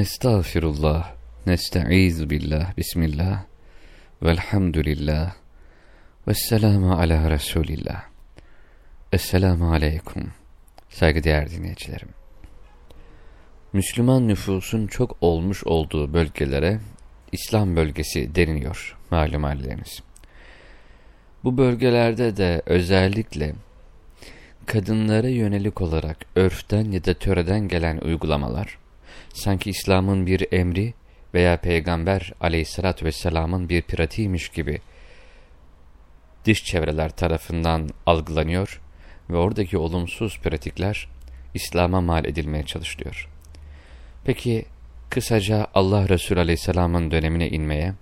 Estağfirullah, nesta'izu billah, bismillah, velhamdülillah, vesselamu ala Resulillah. Esselamu aleyküm, saygıdeğer dinleyicilerim. Müslüman nüfusun çok olmuş olduğu bölgelere İslam bölgesi deniliyor malum halleriniz. Bu bölgelerde de özellikle kadınlara yönelik olarak örften ya da töreden gelen uygulamalar, sanki İslam'ın bir emri veya Peygamber aleyhissalatü vesselamın bir pratiğiymiş gibi dış çevreler tarafından algılanıyor ve oradaki olumsuz pratikler İslam'a mal edilmeye çalışılıyor. Peki kısaca Allah Resulü aleyhisselamın dönemine inmeye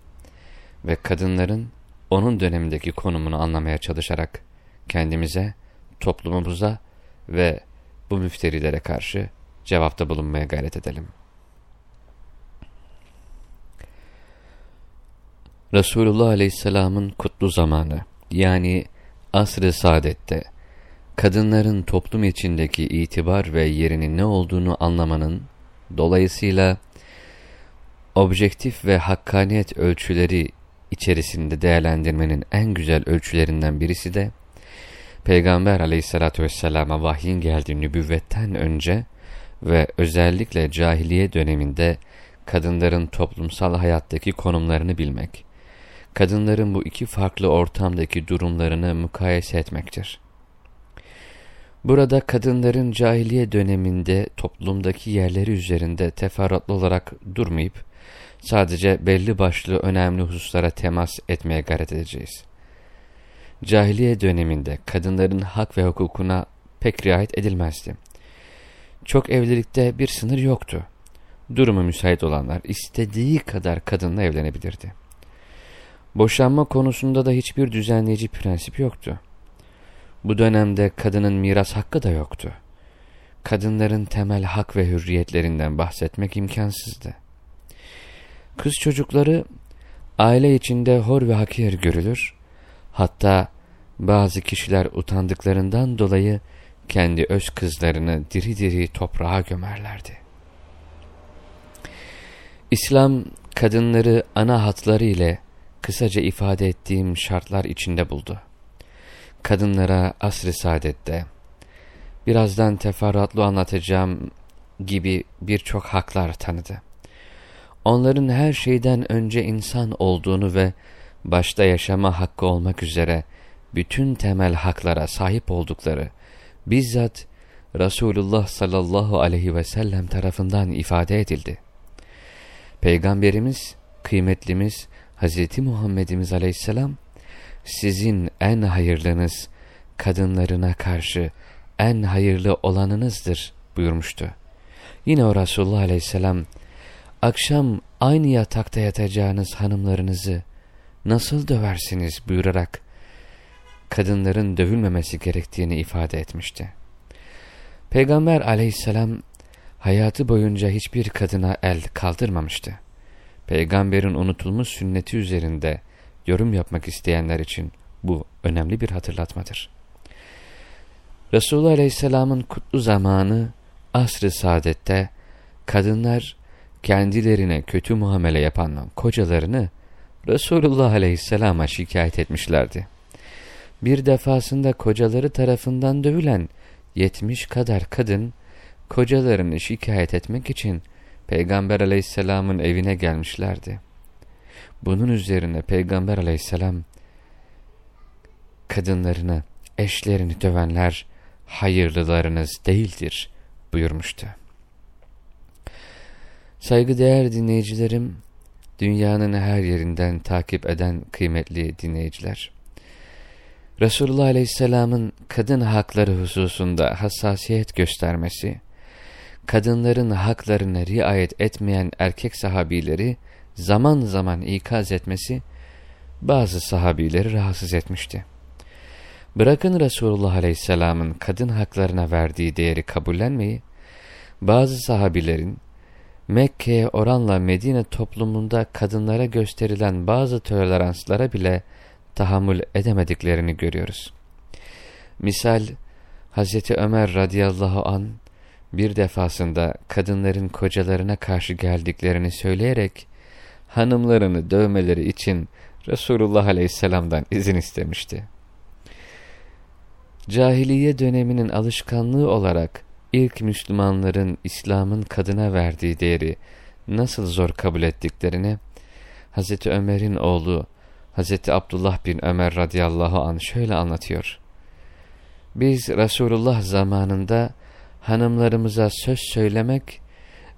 ve kadınların onun dönemindeki konumunu anlamaya çalışarak kendimize, toplumumuza ve bu müfterilere karşı cevapta bulunmaya gayret edelim. Resulullah Aleyhisselam'ın kutlu zamanı yani asr-ı saadette kadınların toplum içindeki itibar ve yerinin ne olduğunu anlamanın dolayısıyla objektif ve hakkaniyet ölçüleri içerisinde değerlendirmenin en güzel ölçülerinden birisi de Peygamber aleyhissalatü vesselama vahyin geldiği nübüvvetten önce ve özellikle cahiliye döneminde kadınların toplumsal hayattaki konumlarını bilmek, kadınların bu iki farklı ortamdaki durumlarını mukayese etmektir. Burada kadınların cahiliye döneminde toplumdaki yerleri üzerinde teferruatlı olarak durmayıp, sadece belli başlı önemli hususlara temas etmeye gayret edeceğiz. Cahiliye döneminde kadınların hak ve hukukuna pek riayet edilmezdi. Çok evlilikte bir sınır yoktu. Durumu müsait olanlar istediği kadar kadınla evlenebilirdi. Boşanma konusunda da hiçbir düzenleyici prensip yoktu. Bu dönemde kadının miras hakkı da yoktu. Kadınların temel hak ve hürriyetlerinden bahsetmek imkansızdı. Kız çocukları aile içinde hor ve hakir görülür. Hatta bazı kişiler utandıklarından dolayı kendi öz kızlarını diri diri toprağa gömerlerdi. İslam kadınları ana hatları ile kısaca ifade ettiğim şartlar içinde buldu. Kadınlara asr-ı saadette, birazdan teferruatlı anlatacağım gibi birçok haklar tanıdı. Onların her şeyden önce insan olduğunu ve başta yaşama hakkı olmak üzere bütün temel haklara sahip oldukları bizzat Resulullah sallallahu aleyhi ve sellem tarafından ifade edildi. Peygamberimiz, kıymetlimiz Hz. Muhammedimiz aleyhisselam, sizin en hayırlınız kadınlarına karşı en hayırlı olanınızdır buyurmuştu. Yine o Resulullah aleyhisselam, akşam aynı yatakta yatacağınız hanımlarınızı nasıl döversiniz buyurarak, kadınların dövülmemesi gerektiğini ifade etmişti. Peygamber aleyhisselam hayatı boyunca hiçbir kadına el kaldırmamıştı. Peygamberin unutulmuş sünneti üzerinde yorum yapmak isteyenler için bu önemli bir hatırlatmadır. Resulullah Aleyhisselam'ın kutlu zamanı asr-ı saadette kadınlar kendilerine kötü muamele yapan kocalarını Resulullah Aleyhisselam'a şikayet etmişlerdi. Bir defasında kocaları tarafından dövülen yetmiş kadar kadın kocalarını şikayet etmek için Peygamber aleyhisselamın evine gelmişlerdi. Bunun üzerine Peygamber aleyhisselam kadınlarına eşlerini dövenler hayırlılarınız değildir buyurmuştu. Saygıdeğer dinleyicilerim, dünyanın her yerinden takip eden kıymetli dinleyiciler. Resulullah Aleyhisselam'ın kadın hakları hususunda hassasiyet göstermesi, kadınların haklarına riayet etmeyen erkek sahabileri zaman zaman ikaz etmesi bazı sahabileri rahatsız etmişti. Bırakın Resulullah Aleyhisselam'ın kadın haklarına verdiği değeri kabullenmeyi, bazı sahabilerin Mekke'ye oranla Medine toplumunda kadınlara gösterilen bazı toleranslara bile tahammül edemediklerini görüyoruz. Misal Hz. Ömer radıyallahu an bir defasında kadınların kocalarına karşı geldiklerini söyleyerek hanımlarını dövmeleri için Resulullah Aleyhisselam'dan izin istemişti. Cahiliye döneminin alışkanlığı olarak ilk Müslümanların İslam'ın kadına verdiği değeri nasıl zor kabul ettiklerini Hz. Ömer'in oğlu Hz. Abdullah bin Ömer radıyallahu anh şöyle anlatıyor. Biz Resulullah zamanında hanımlarımıza söz söylemek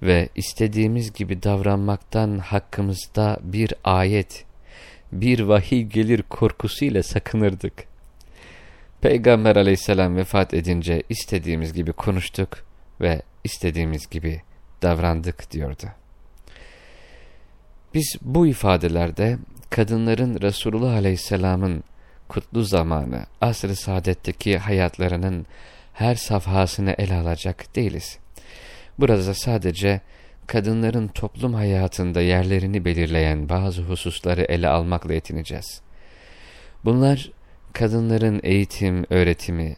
ve istediğimiz gibi davranmaktan hakkımızda bir ayet, bir vahiy gelir korkusuyla sakınırdık. Peygamber aleyhisselam vefat edince istediğimiz gibi konuştuk ve istediğimiz gibi davrandık diyordu. Biz bu ifadelerde kadınların Resulullah aleyhisselamın kutlu zamanı, asr-ı saadetteki hayatlarının her safhasını ele alacak değiliz. Burada sadece kadınların toplum hayatında yerlerini belirleyen bazı hususları ele almakla yetineceğiz. Bunlar kadınların eğitim, öğretimi,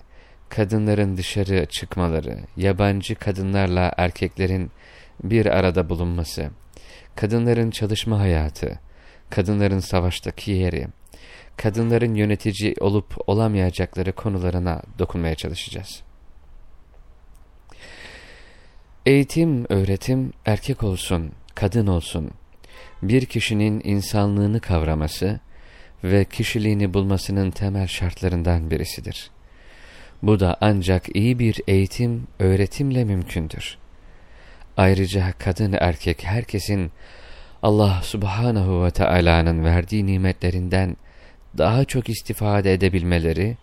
kadınların dışarı çıkmaları, yabancı kadınlarla erkeklerin bir arada bulunması, kadınların çalışma hayatı, kadınların savaştaki yeri, kadınların yönetici olup olamayacakları konularına dokunmaya çalışacağız. Eğitim, öğretim erkek olsun, kadın olsun, bir kişinin insanlığını kavraması ve kişiliğini bulmasının temel şartlarından birisidir. Bu da ancak iyi bir eğitim, öğretimle mümkündür. Ayrıca kadın erkek herkesin Allah subhanahu ve Taala'nın verdiği nimetlerinden daha çok istifade edebilmeleri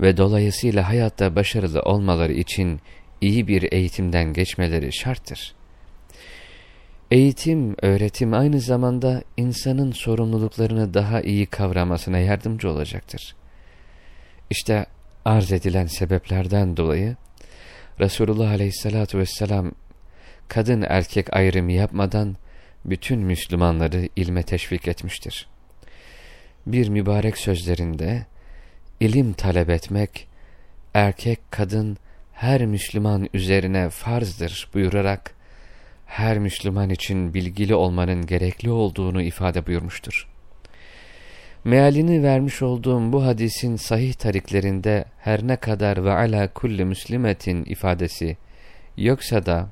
ve dolayısıyla hayatta başarılı olmaları için iyi bir eğitimden geçmeleri şarttır. Eğitim, öğretim aynı zamanda insanın sorumluluklarını daha iyi kavramasına yardımcı olacaktır. İşte arz edilen sebeplerden dolayı Resulullah Aleyhisselatü Vesselam kadın erkek ayrımı yapmadan bütün Müslümanları ilme teşvik etmiştir. Bir mübarek sözlerinde ilim talep etmek erkek kadın her Müslüman üzerine farzdır buyurarak her Müslüman için bilgili olmanın gerekli olduğunu ifade buyurmuştur. Mealini vermiş olduğum bu hadisin sahih tariklerinde her ne kadar ve ala kulli müslimetin ifadesi yoksa da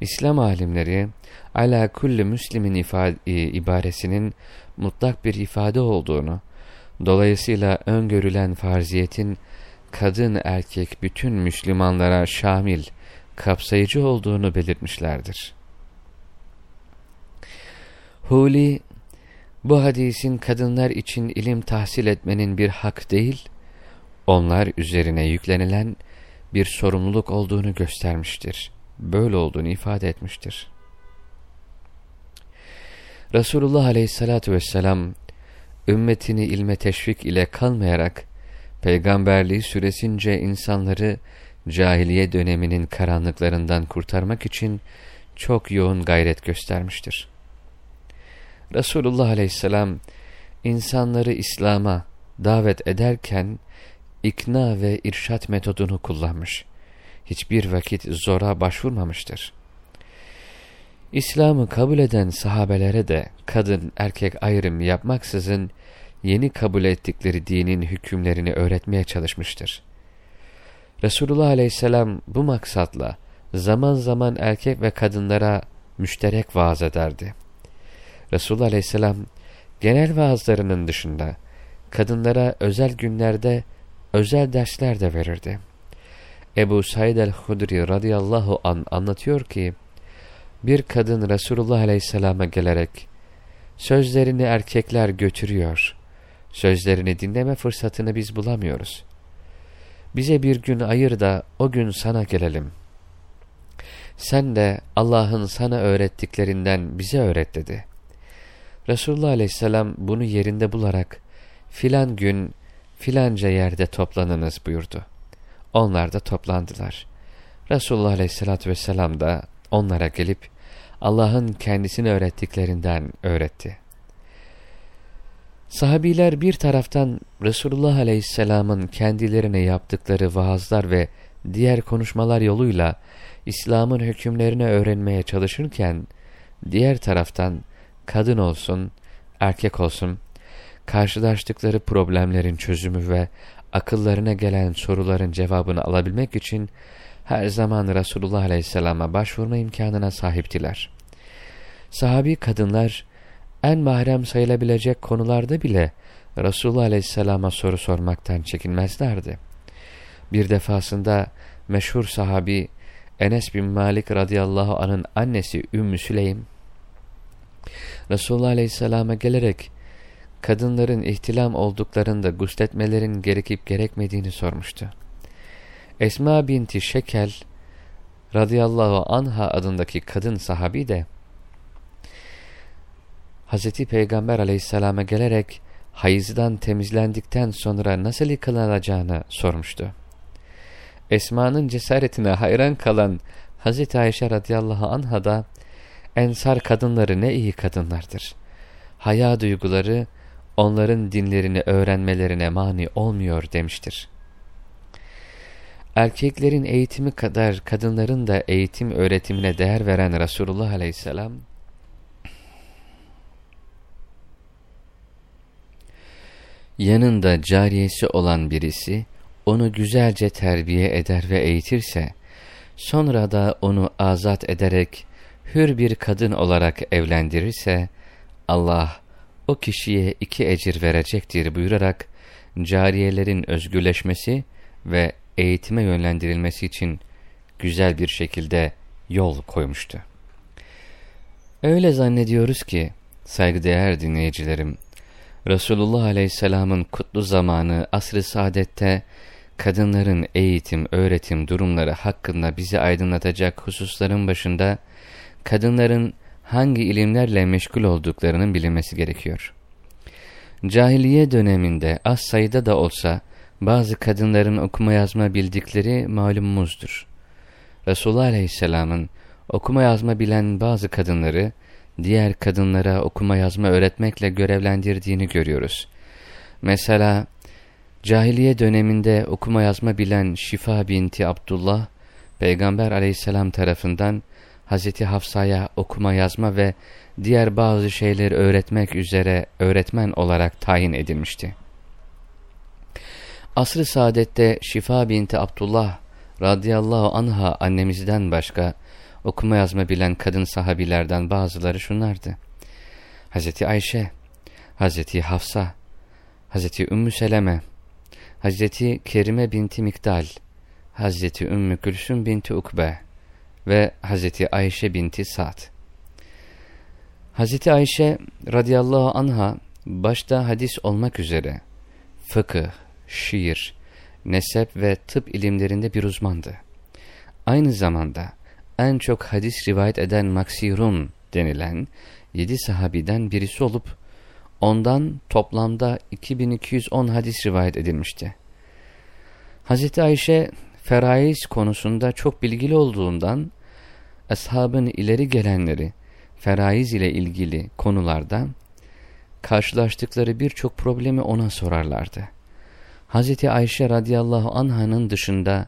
İslam alimleri ala kulli müslimin ifade, ibaresinin mutlak bir ifade olduğunu, dolayısıyla öngörülen farziyetin kadın erkek bütün Müslümanlara şamil, kapsayıcı olduğunu belirtmişlerdir. Huli, bu hadisin kadınlar için ilim tahsil etmenin bir hak değil, onlar üzerine yüklenilen bir sorumluluk olduğunu göstermiştir. Böyle olduğunu ifade etmiştir. Resulullah aleyhissalatü vesselam, ümmetini ilme teşvik ile kalmayarak, peygamberliği süresince insanları cahiliye döneminin karanlıklarından kurtarmak için çok yoğun gayret göstermiştir. Resulullah aleyhisselam insanları İslam'a davet ederken ikna ve irşat metodunu kullanmış. Hiçbir vakit zora başvurmamıştır. İslam'ı kabul eden sahabelere de kadın erkek ayrım yapmaksızın yeni kabul ettikleri dinin hükümlerini öğretmeye çalışmıştır. Resulullah aleyhisselam bu maksatla zaman zaman erkek ve kadınlara müşterek vaaz ederdi. Resulullah aleyhisselam genel vaazlarının dışında kadınlara özel günlerde özel dersler de verirdi. Ebu Said el-Hudri radıyallahu an anlatıyor ki, bir kadın Resulullah aleyhisselama gelerek, sözlerini erkekler götürüyor, sözlerini dinleme fırsatını biz bulamıyoruz. Bize bir gün ayır da o gün sana gelelim. Sen de Allah'ın sana öğrettiklerinden bize öğret dedi. Resulullah aleyhisselam bunu yerinde bularak filan gün filanca yerde toplanınız buyurdu. Onlar da toplandılar. Resulullah aleyhissalatü vesselam da onlara gelip Allah'ın kendisini öğrettiklerinden öğretti. Sahabiler bir taraftan Resulullah Aleyhisselam'ın kendilerine yaptıkları vaazlar ve diğer konuşmalar yoluyla İslam'ın hükümlerini öğrenmeye çalışırken, diğer taraftan kadın olsun, erkek olsun, karşılaştıkları problemlerin çözümü ve akıllarına gelen soruların cevabını alabilmek için her zaman Resulullah Aleyhisselam'a başvurma imkanına sahiptiler. Sahabi kadınlar en mahrem sayılabilecek konularda bile Resulullah Aleyhisselam'a soru sormaktan çekinmezlerdi. Bir defasında meşhur sahabi Enes bin Malik radıyallahu anın annesi Ümmü Süleym, Resulullah Aleyhisselam'a gelerek kadınların ihtilam olduklarında gusletmelerin gerekip gerekmediğini sormuştu. Esma binti Şekel radıyallahu anha adındaki kadın sahabi de Hz. Peygamber aleyhisselama gelerek hayızdan temizlendikten sonra nasıl yıkılacağını sormuştu. Esma'nın cesaretine hayran kalan Hz. Ayşe radıyallahu anha da ensar kadınları ne iyi kadınlardır. Haya duyguları onların dinlerini öğrenmelerine mani olmuyor demiştir. Erkeklerin eğitimi kadar kadınların da eğitim öğretimine değer veren Resulullah aleyhisselam, yanında cariyesi olan birisi, onu güzelce terbiye eder ve eğitirse, sonra da onu azat ederek hür bir kadın olarak evlendirirse, Allah o kişiye iki ecir verecektir buyurarak, cariyelerin özgürleşmesi ve eğitime yönlendirilmesi için güzel bir şekilde yol koymuştu. Öyle zannediyoruz ki, saygıdeğer dinleyicilerim, Resulullah Aleyhisselam'ın kutlu zamanı asr-ı saadette kadınların eğitim, öğretim durumları hakkında bizi aydınlatacak hususların başında kadınların hangi ilimlerle meşgul olduklarının bilinmesi gerekiyor. Cahiliye döneminde az sayıda da olsa bazı kadınların okuma yazma bildikleri malumumuzdur. Resulullah Aleyhisselam'ın okuma yazma bilen bazı kadınları diğer kadınlara okuma yazma öğretmekle görevlendirdiğini görüyoruz. Mesela cahiliye döneminde okuma yazma bilen Şifa binti Abdullah, Peygamber aleyhisselam tarafından Hazreti Hafsa'ya okuma yazma ve diğer bazı şeyleri öğretmek üzere öğretmen olarak tayin edilmişti. Asr-ı Saadet'te Şifa binti Abdullah radıyallahu anha annemizden başka okuma yazma bilen kadın sahabilerden bazıları şunlardı. Hazreti Ayşe, Hazreti Hafsa, Hazreti Ümmü Seleme, Hazreti Kerime binti Mikdal, Hazreti Ümmü Gülsüm binti Ukbe ve Hazreti Ayşe binti Sa'd. Hazreti Ayşe radıyallahu anha başta hadis olmak üzere fıkıh, şiir, nesep ve tıp ilimlerinde bir uzmandı. Aynı zamanda en çok hadis rivayet eden Maksirun denilen yedi sahabiden birisi olup ondan toplamda 2210 hadis rivayet edilmişti. Hz. Ayşe feraiz konusunda çok bilgili olduğundan ashabın ileri gelenleri feraiz ile ilgili konularda karşılaştıkları birçok problemi ona sorarlardı. Hz. Ayşe radıyallahu anh'ın dışında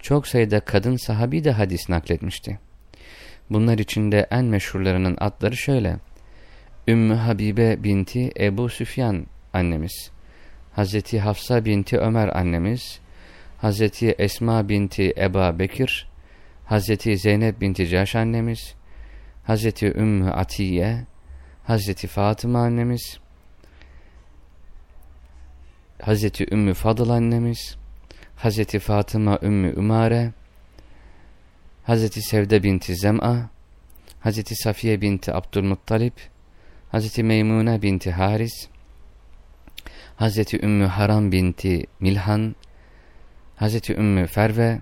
çok sayıda kadın sahabi de hadis nakletmişti. Bunlar içinde en meşhurlarının adları şöyle. Ümmü Habibe binti Ebu Süfyan annemiz, Hazreti Hafsa binti Ömer annemiz, Hazreti Esma binti Eba Bekir, Hazreti Zeynep binti Caş annemiz, Hazreti Ümmü Atiye, Hazreti Fatıma annemiz, Hazreti Ümmü Fadıl annemiz, Hazreti Fatıma Ümmü Ümare, Hazreti Sevde binti Zem'a, Hazreti Safiye binti Abdülmuttalip, Hazreti Meymune binti Haris, Hazreti Ümmü Haram binti Milhan, Hazreti Ümmü Ferve,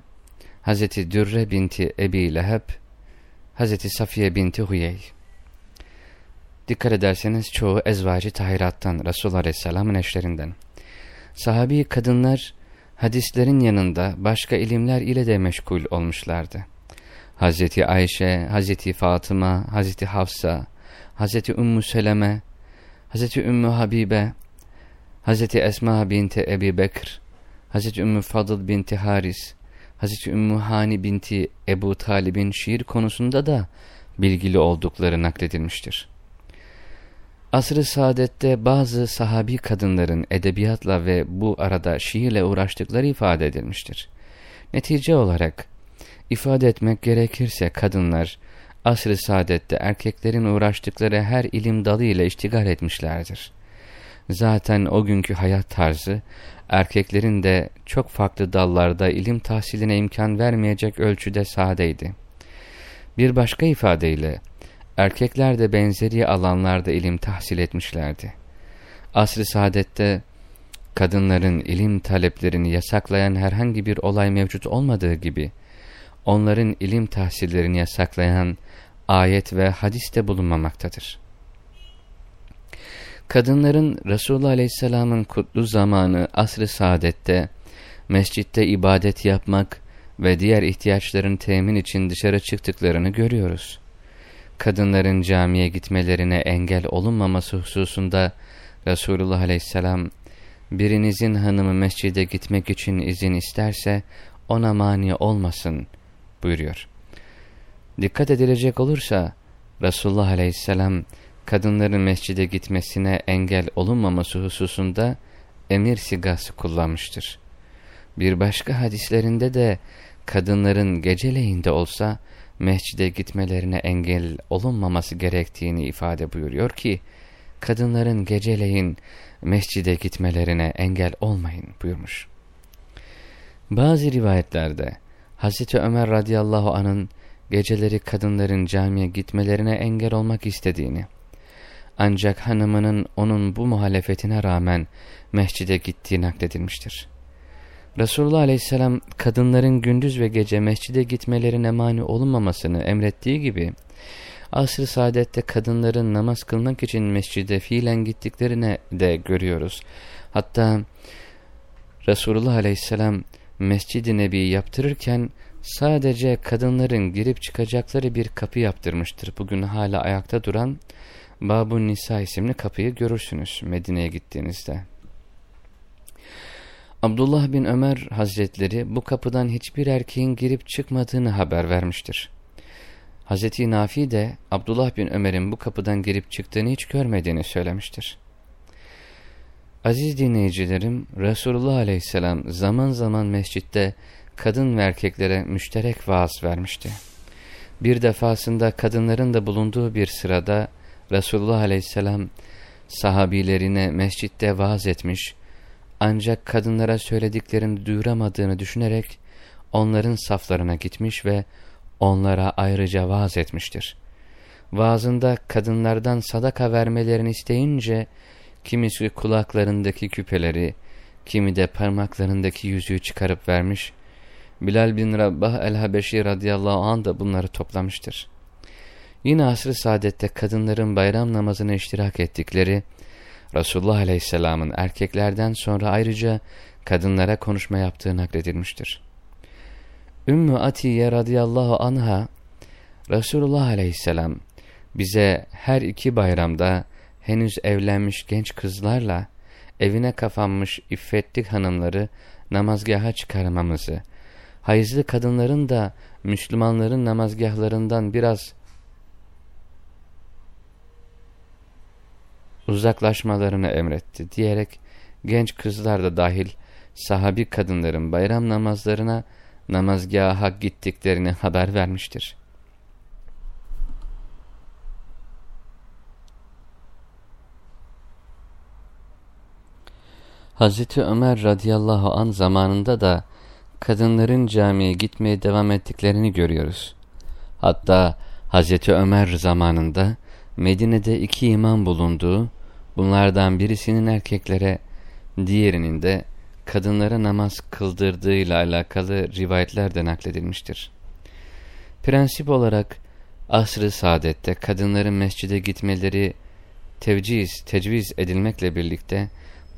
Hazreti Dürre binti Ebi Leheb, Hazreti Safiye binti Huyey. Dikkat ederseniz çoğu ezvacı tahirattan, Resulullah Aleyhisselam'ın eşlerinden. Sahabi kadınlar hadislerin yanında başka ilimler ile de meşgul olmuşlardı. Hazreti Ayşe, Hazreti Fatıma, Hazreti Hafsa, Hazreti Ümmü Seleme, Hazreti Ümmü Habibe, Hazreti Esma binti Ebi Bekr, Hazreti Ümmü Fadıl binti Haris, Hazreti Ümmü Hani binti Ebu Talib'in şiir konusunda da bilgili oldukları nakledilmiştir. Asr-ı saadette bazı sahabi kadınların edebiyatla ve bu arada şiirle uğraştıkları ifade edilmiştir. Netice olarak ifade etmek gerekirse kadınlar asr-ı saadette erkeklerin uğraştıkları her ilim dalı ile iştigal etmişlerdir. Zaten o günkü hayat tarzı erkeklerin de çok farklı dallarda ilim tahsiline imkan vermeyecek ölçüde sadeydi. Bir başka ifadeyle erkekler de benzeri alanlarda ilim tahsil etmişlerdi. Asr-ı saadette kadınların ilim taleplerini yasaklayan herhangi bir olay mevcut olmadığı gibi, onların ilim tahsillerini yasaklayan ayet ve hadis de bulunmamaktadır. Kadınların Resulullah Aleyhisselam'ın kutlu zamanı asr-ı saadette, mescitte ibadet yapmak ve diğer ihtiyaçların temin için dışarı çıktıklarını görüyoruz. Kadınların camiye gitmelerine engel olunmaması hususunda Resulullah Aleyhisselam, birinizin hanımı mescide gitmek için izin isterse ona mani olmasın buyuruyor. Dikkat edilecek olursa Resulullah Aleyhisselam kadınların mescide gitmesine engel olunmaması hususunda emir sigası kullanmıştır. Bir başka hadislerinde de kadınların geceleyinde olsa mescide gitmelerine engel olunmaması gerektiğini ifade buyuruyor ki kadınların geceleyin mescide gitmelerine engel olmayın buyurmuş. Bazı rivayetlerde Hazreti Ömer radıyallahu anın geceleri kadınların camiye gitmelerine engel olmak istediğini, ancak hanımının onun bu muhalefetine rağmen mescide gittiği nakledilmiştir. Resulullah aleyhisselam kadınların gündüz ve gece mescide gitmelerine mani olunmamasını emrettiği gibi, asr-ı saadette kadınların namaz kılmak için mescide fiilen gittiklerine de görüyoruz. Hatta Resulullah aleyhisselam Mescid-i Nebi yaptırırken sadece kadınların girip çıkacakları bir kapı yaptırmıştır. Bugün hala ayakta duran Babun Nisa isimli kapıyı görürsünüz Medine'ye gittiğinizde. Abdullah bin Ömer Hazretleri bu kapıdan hiçbir erkeğin girip çıkmadığını haber vermiştir. Hazreti Nafi de Abdullah bin Ömer'in bu kapıdan girip çıktığını hiç görmediğini söylemiştir. Aziz dinleyicilerim, Resulullah aleyhisselam zaman zaman mescitte kadın ve erkeklere müşterek vaaz vermişti. Bir defasında kadınların da bulunduğu bir sırada Resulullah aleyhisselam sahabilerine mescitte vaaz etmiş, ancak kadınlara söylediklerini duyuramadığını düşünerek onların saflarına gitmiş ve onlara ayrıca vaaz etmiştir. Vaazında kadınlardan sadaka vermelerini isteyince kimisi kulaklarındaki küpeleri, kimi de parmaklarındaki yüzüğü çıkarıp vermiş. Bilal bin Rabbah el-Habeşi radıyallahu anh da bunları toplamıştır. Yine asr-ı saadette kadınların bayram namazına iştirak ettikleri, Resulullah aleyhisselamın erkeklerden sonra ayrıca kadınlara konuşma yaptığı nakledilmiştir. Ümmü Atiye radıyallahu anha, Resulullah aleyhisselam bize her iki bayramda henüz evlenmiş genç kızlarla evine kapanmış iffetli hanımları namazgaha çıkarmamızı, hayızlı kadınların da Müslümanların namazgahlarından biraz uzaklaşmalarını emretti diyerek genç kızlar da dahil sahabi kadınların bayram namazlarına namazgaha gittiklerini haber vermiştir. Hazreti Ömer radıyallahu an zamanında da kadınların camiye gitmeye devam ettiklerini görüyoruz. Hatta Hazreti Ömer zamanında Medine'de iki imam bulunduğu, bunlardan birisinin erkeklere, diğerinin de kadınlara namaz kıldırdığıyla alakalı rivayetler de nakledilmiştir. Prensip olarak asr-ı saadette kadınların mescide gitmeleri tevciz, tecviz edilmekle birlikte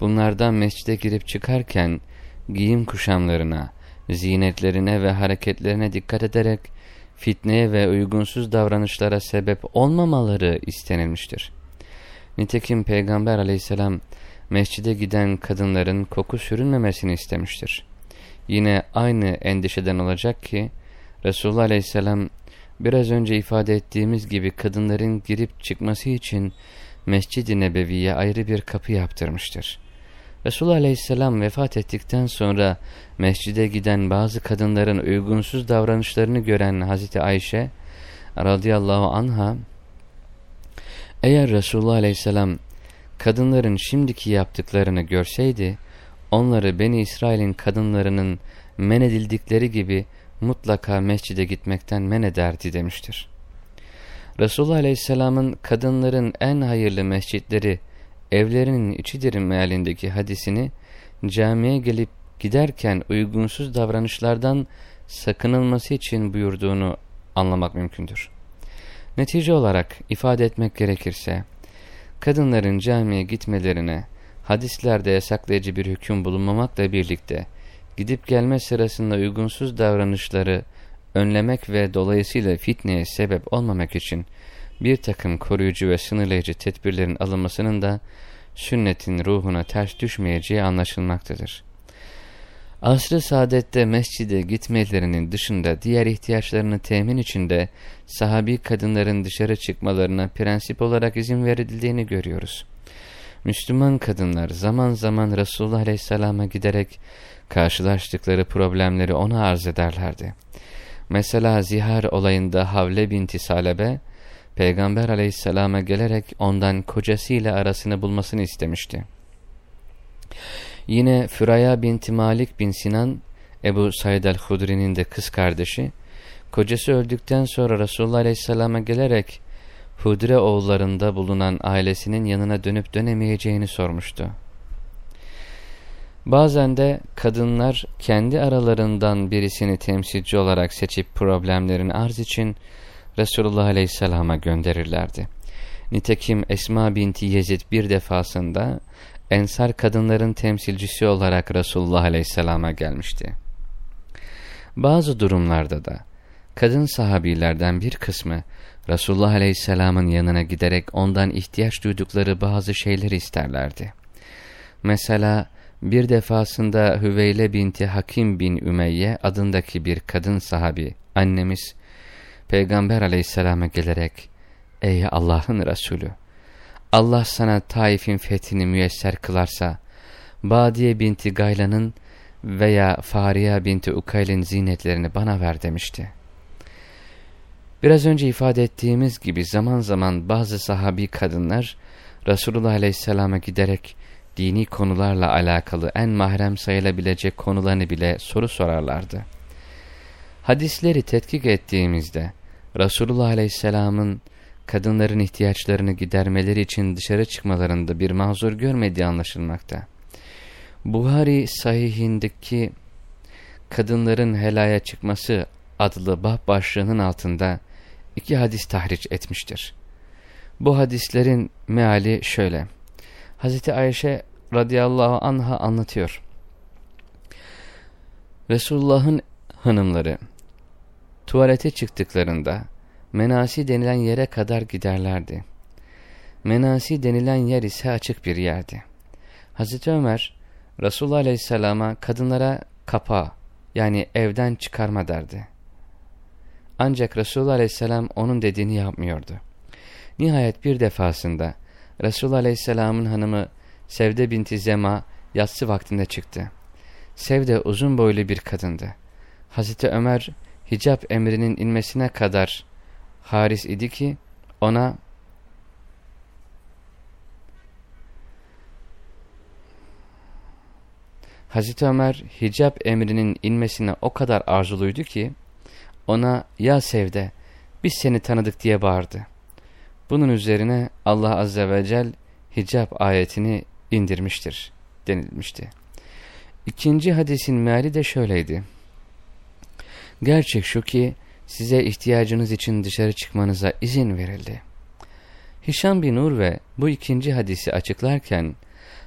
bunlardan mescide girip çıkarken giyim kuşamlarına, zinetlerine ve hareketlerine dikkat ederek fitneye ve uygunsuz davranışlara sebep olmamaları istenilmiştir. Nitekim Peygamber aleyhisselam mescide giden kadınların koku sürünmemesini istemiştir. yine aynı endişeden olacak ki Resulullah Aleyhisselam biraz önce ifade ettiğimiz gibi kadınların girip çıkması için Mescid-i Nebevi'ye ayrı bir kapı yaptırmıştır. Resulullah Aleyhisselam vefat ettikten sonra mescide giden bazı kadınların uygunsuz davranışlarını gören Hazreti Ayşe radıyallahu anha eğer Resulullah Aleyhisselam kadınların şimdiki yaptıklarını görseydi onları Beni İsrail'in kadınlarının men edildikleri gibi mutlaka mescide gitmekten men ederdi demiştir. Resulullah Aleyhisselam'ın kadınların en hayırlı mescitleri evlerinin içidir mealindeki hadisini camiye gelip giderken uygunsuz davranışlardan sakınılması için buyurduğunu anlamak mümkündür. Netice olarak ifade etmek gerekirse, kadınların camiye gitmelerine hadislerde yasaklayıcı bir hüküm bulunmamakla birlikte, gidip gelme sırasında uygunsuz davranışları önlemek ve dolayısıyla fitneye sebep olmamak için bir takım koruyucu ve sınırlayıcı tedbirlerin alınmasının da sünnetin ruhuna ters düşmeyeceği anlaşılmaktadır. Asr-ı saadette mescide gitmelerinin dışında diğer ihtiyaçlarını temin içinde sahabi kadınların dışarı çıkmalarına prensip olarak izin verildiğini görüyoruz. Müslüman kadınlar zaman zaman Resulullah Aleyhisselam'a giderek karşılaştıkları problemleri ona arz ederlerdi. Mesela zihar olayında Havle binti Salebe, Peygamber aleyhisselama gelerek ondan kocasıyla arasını bulmasını istemişti. Yine Füraya binti Malik bin Sinan, Ebu Said el-Hudri'nin de kız kardeşi, kocası öldükten sonra Resulullah aleyhisselama gelerek Hudre oğullarında bulunan ailesinin yanına dönüp dönemeyeceğini sormuştu. Bazen de kadınlar kendi aralarından birisini temsilci olarak seçip problemlerin arz için Resulullah Aleyhisselam'a gönderirlerdi. Nitekim Esma binti Yezid bir defasında Ensar kadınların temsilcisi olarak Resulullah Aleyhisselam'a gelmişti. Bazı durumlarda da kadın sahabilerden bir kısmı Resulullah Aleyhisselam'ın yanına giderek ondan ihtiyaç duydukları bazı şeyler isterlerdi. Mesela bir defasında Hüveyle binti Hakim bin Ümeyye adındaki bir kadın sahabi annemiz Peygamber aleyhisselama gelerek Ey Allah'ın Resulü! Allah sana Taif'in fethini müyesser kılarsa Badiye binti Gayla'nın veya Fariya binti Ukayl'in zinetlerini bana ver demişti. Biraz önce ifade ettiğimiz gibi zaman zaman bazı sahabi kadınlar Resulullah Aleyhisselam'a giderek dini konularla alakalı en mahrem sayılabilecek konularını bile soru sorarlardı. Hadisleri tetkik ettiğimizde Resulullah Aleyhisselam'ın kadınların ihtiyaçlarını gidermeleri için dışarı çıkmalarında bir mazur görmediği anlaşılmakta. Buhari sahihindeki kadınların helaya çıkması adlı bab başlığının altında iki hadis tahriç etmiştir. Bu hadislerin meali şöyle. Hazreti Ayşe radıyallahu anha anlatıyor. Resulullah'ın hanımları tuvalete çıktıklarında menasi denilen yere kadar giderlerdi. Menasi denilen yer ise açık bir yerdi. Hazreti Ömer Resulullah Aleyhisselam'a kadınlara kapa yani evden çıkarma derdi. Ancak Resulullah Aleyhisselam onun dediğini yapmıyordu. Nihayet bir defasında Resulullah Aleyhisselam'ın hanımı Sevde binti Zema yatsı vaktinde çıktı. Sevde uzun boylu bir kadındı. Hazreti Ömer hicap emrinin inmesine kadar haris idi ki ona Hazreti Ömer hicap emrinin inmesine o kadar arzuluydu ki ona ya Sevde biz seni tanıdık diye bağırdı. Bunun üzerine Allah Azze ve Celle hicap ayetini indirmiştir denilmişti. İkinci hadisin meali de şöyleydi. Gerçek şu ki size ihtiyacınız için dışarı çıkmanıza izin verildi. Hişam bin Urve bu ikinci hadisi açıklarken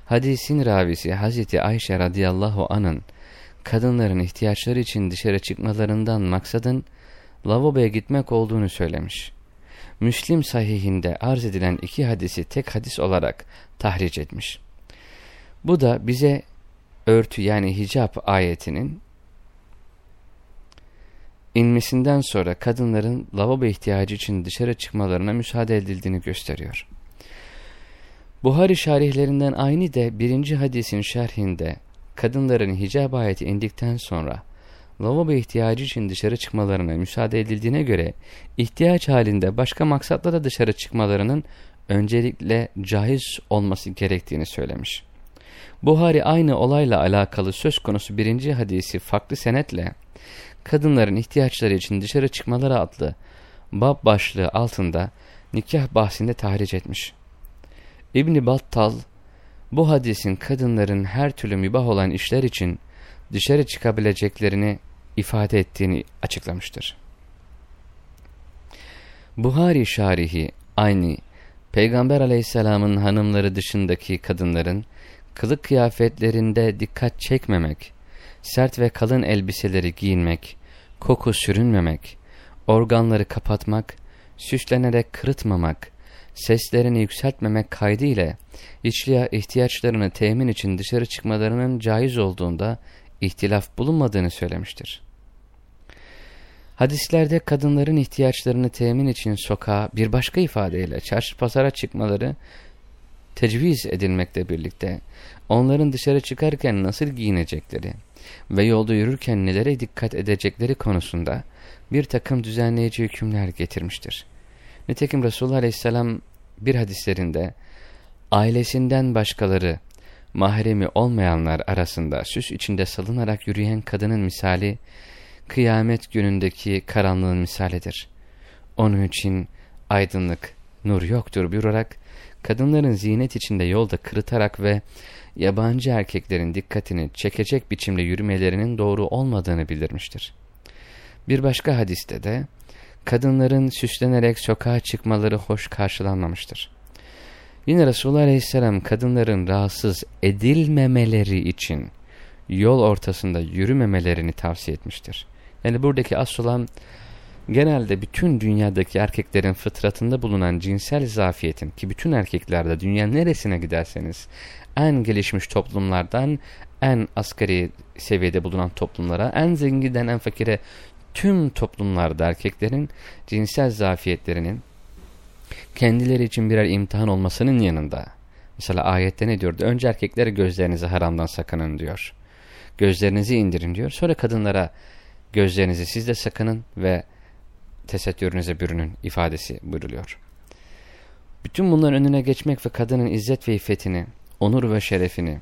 hadisin ravisi Hazreti Ayşe radıyallahu anın kadınların ihtiyaçları için dışarı çıkmalarından maksadın lavaboya gitmek olduğunu söylemiş. Müslim sahihinde arz edilen iki hadisi tek hadis olarak tahric etmiş. Bu da bize örtü yani hicap ayetinin inmesinden sonra kadınların lavabo ihtiyacı için dışarı çıkmalarına müsaade edildiğini gösteriyor. Buhari şarihlerinden aynı de birinci hadisin şerhinde kadınların hicab ayeti indikten sonra lavabo ihtiyacı için dışarı çıkmalarına müsaade edildiğine göre ihtiyaç halinde başka maksatla da dışarı çıkmalarının öncelikle caiz olması gerektiğini söylemiş. Buhari aynı olayla alakalı söz konusu birinci hadisi farklı senetle kadınların ihtiyaçları için dışarı çıkmaları adlı bab başlığı altında nikah bahsinde tahric etmiş. İbni Battal bu hadisin kadınların her türlü mübah olan işler için dışarı çıkabileceklerini ifade ettiğini açıklamıştır. Buhari şarihi aynı Peygamber aleyhisselamın hanımları dışındaki kadınların kılık kıyafetlerinde dikkat çekmemek, sert ve kalın elbiseleri giyinmek, koku sürünmemek, organları kapatmak, süslenerek kırıtmamak, seslerini yükseltmemek kaydıyla içliğe ihtiyaçlarını temin için dışarı çıkmalarının caiz olduğunda ihtilaf bulunmadığını söylemiştir. Hadislerde kadınların ihtiyaçlarını temin için sokağa bir başka ifadeyle çarşı pazara çıkmaları tecviz edilmekle birlikte onların dışarı çıkarken nasıl giyinecekleri ve yolda yürürken nelere dikkat edecekleri konusunda bir takım düzenleyici hükümler getirmiştir. Nitekim Resulullah Aleyhisselam bir hadislerinde ailesinden başkaları mahremi olmayanlar arasında süs içinde salınarak yürüyen kadının misali kıyamet günündeki karanlığın misalidir. Onun için aydınlık, nur yoktur buyurarak kadınların zinet içinde yolda kırıtarak ve yabancı erkeklerin dikkatini çekecek biçimde yürümelerinin doğru olmadığını bildirmiştir. Bir başka hadiste de kadınların süslenerek sokağa çıkmaları hoş karşılanmamıştır. Yine Resulullah Aleyhisselam kadınların rahatsız edilmemeleri için yol ortasında yürümemelerini tavsiye etmiştir. Yani buradaki asıl olan genelde bütün dünyadaki erkeklerin fıtratında bulunan cinsel zafiyetin ki bütün erkeklerde dünya neresine giderseniz en gelişmiş toplumlardan en asgari seviyede bulunan toplumlara, en zenginden en fakire tüm toplumlarda erkeklerin cinsel zafiyetlerinin kendileri için birer imtihan olmasının yanında mesela ayette ne diyordu? Önce erkeklere gözlerinizi haramdan sakının diyor. Gözlerinizi indirin diyor. Sonra kadınlara gözlerinizi siz de sakının ve tesettürünüze bürünün ifadesi buyruluyor. Bütün bunların önüne geçmek ve kadının izzet ve iffetini, onur ve şerefini,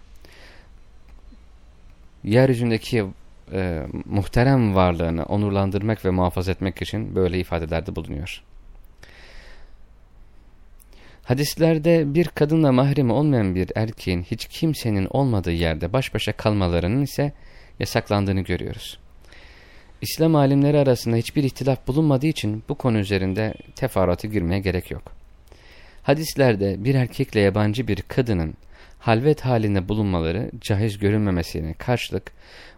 yeryüzündeki e, muhterem varlığını onurlandırmak ve muhafaza etmek için böyle ifadelerde bulunuyor. Hadislerde bir kadınla mahremi olmayan bir erkeğin hiç kimsenin olmadığı yerde baş başa kalmalarının ise yasaklandığını görüyoruz. İslam alimleri arasında hiçbir ihtilaf bulunmadığı için bu konu üzerinde teferruatı girmeye gerek yok. Hadislerde bir erkekle yabancı bir kadının halvet halinde bulunmaları caiz görünmemesine karşılık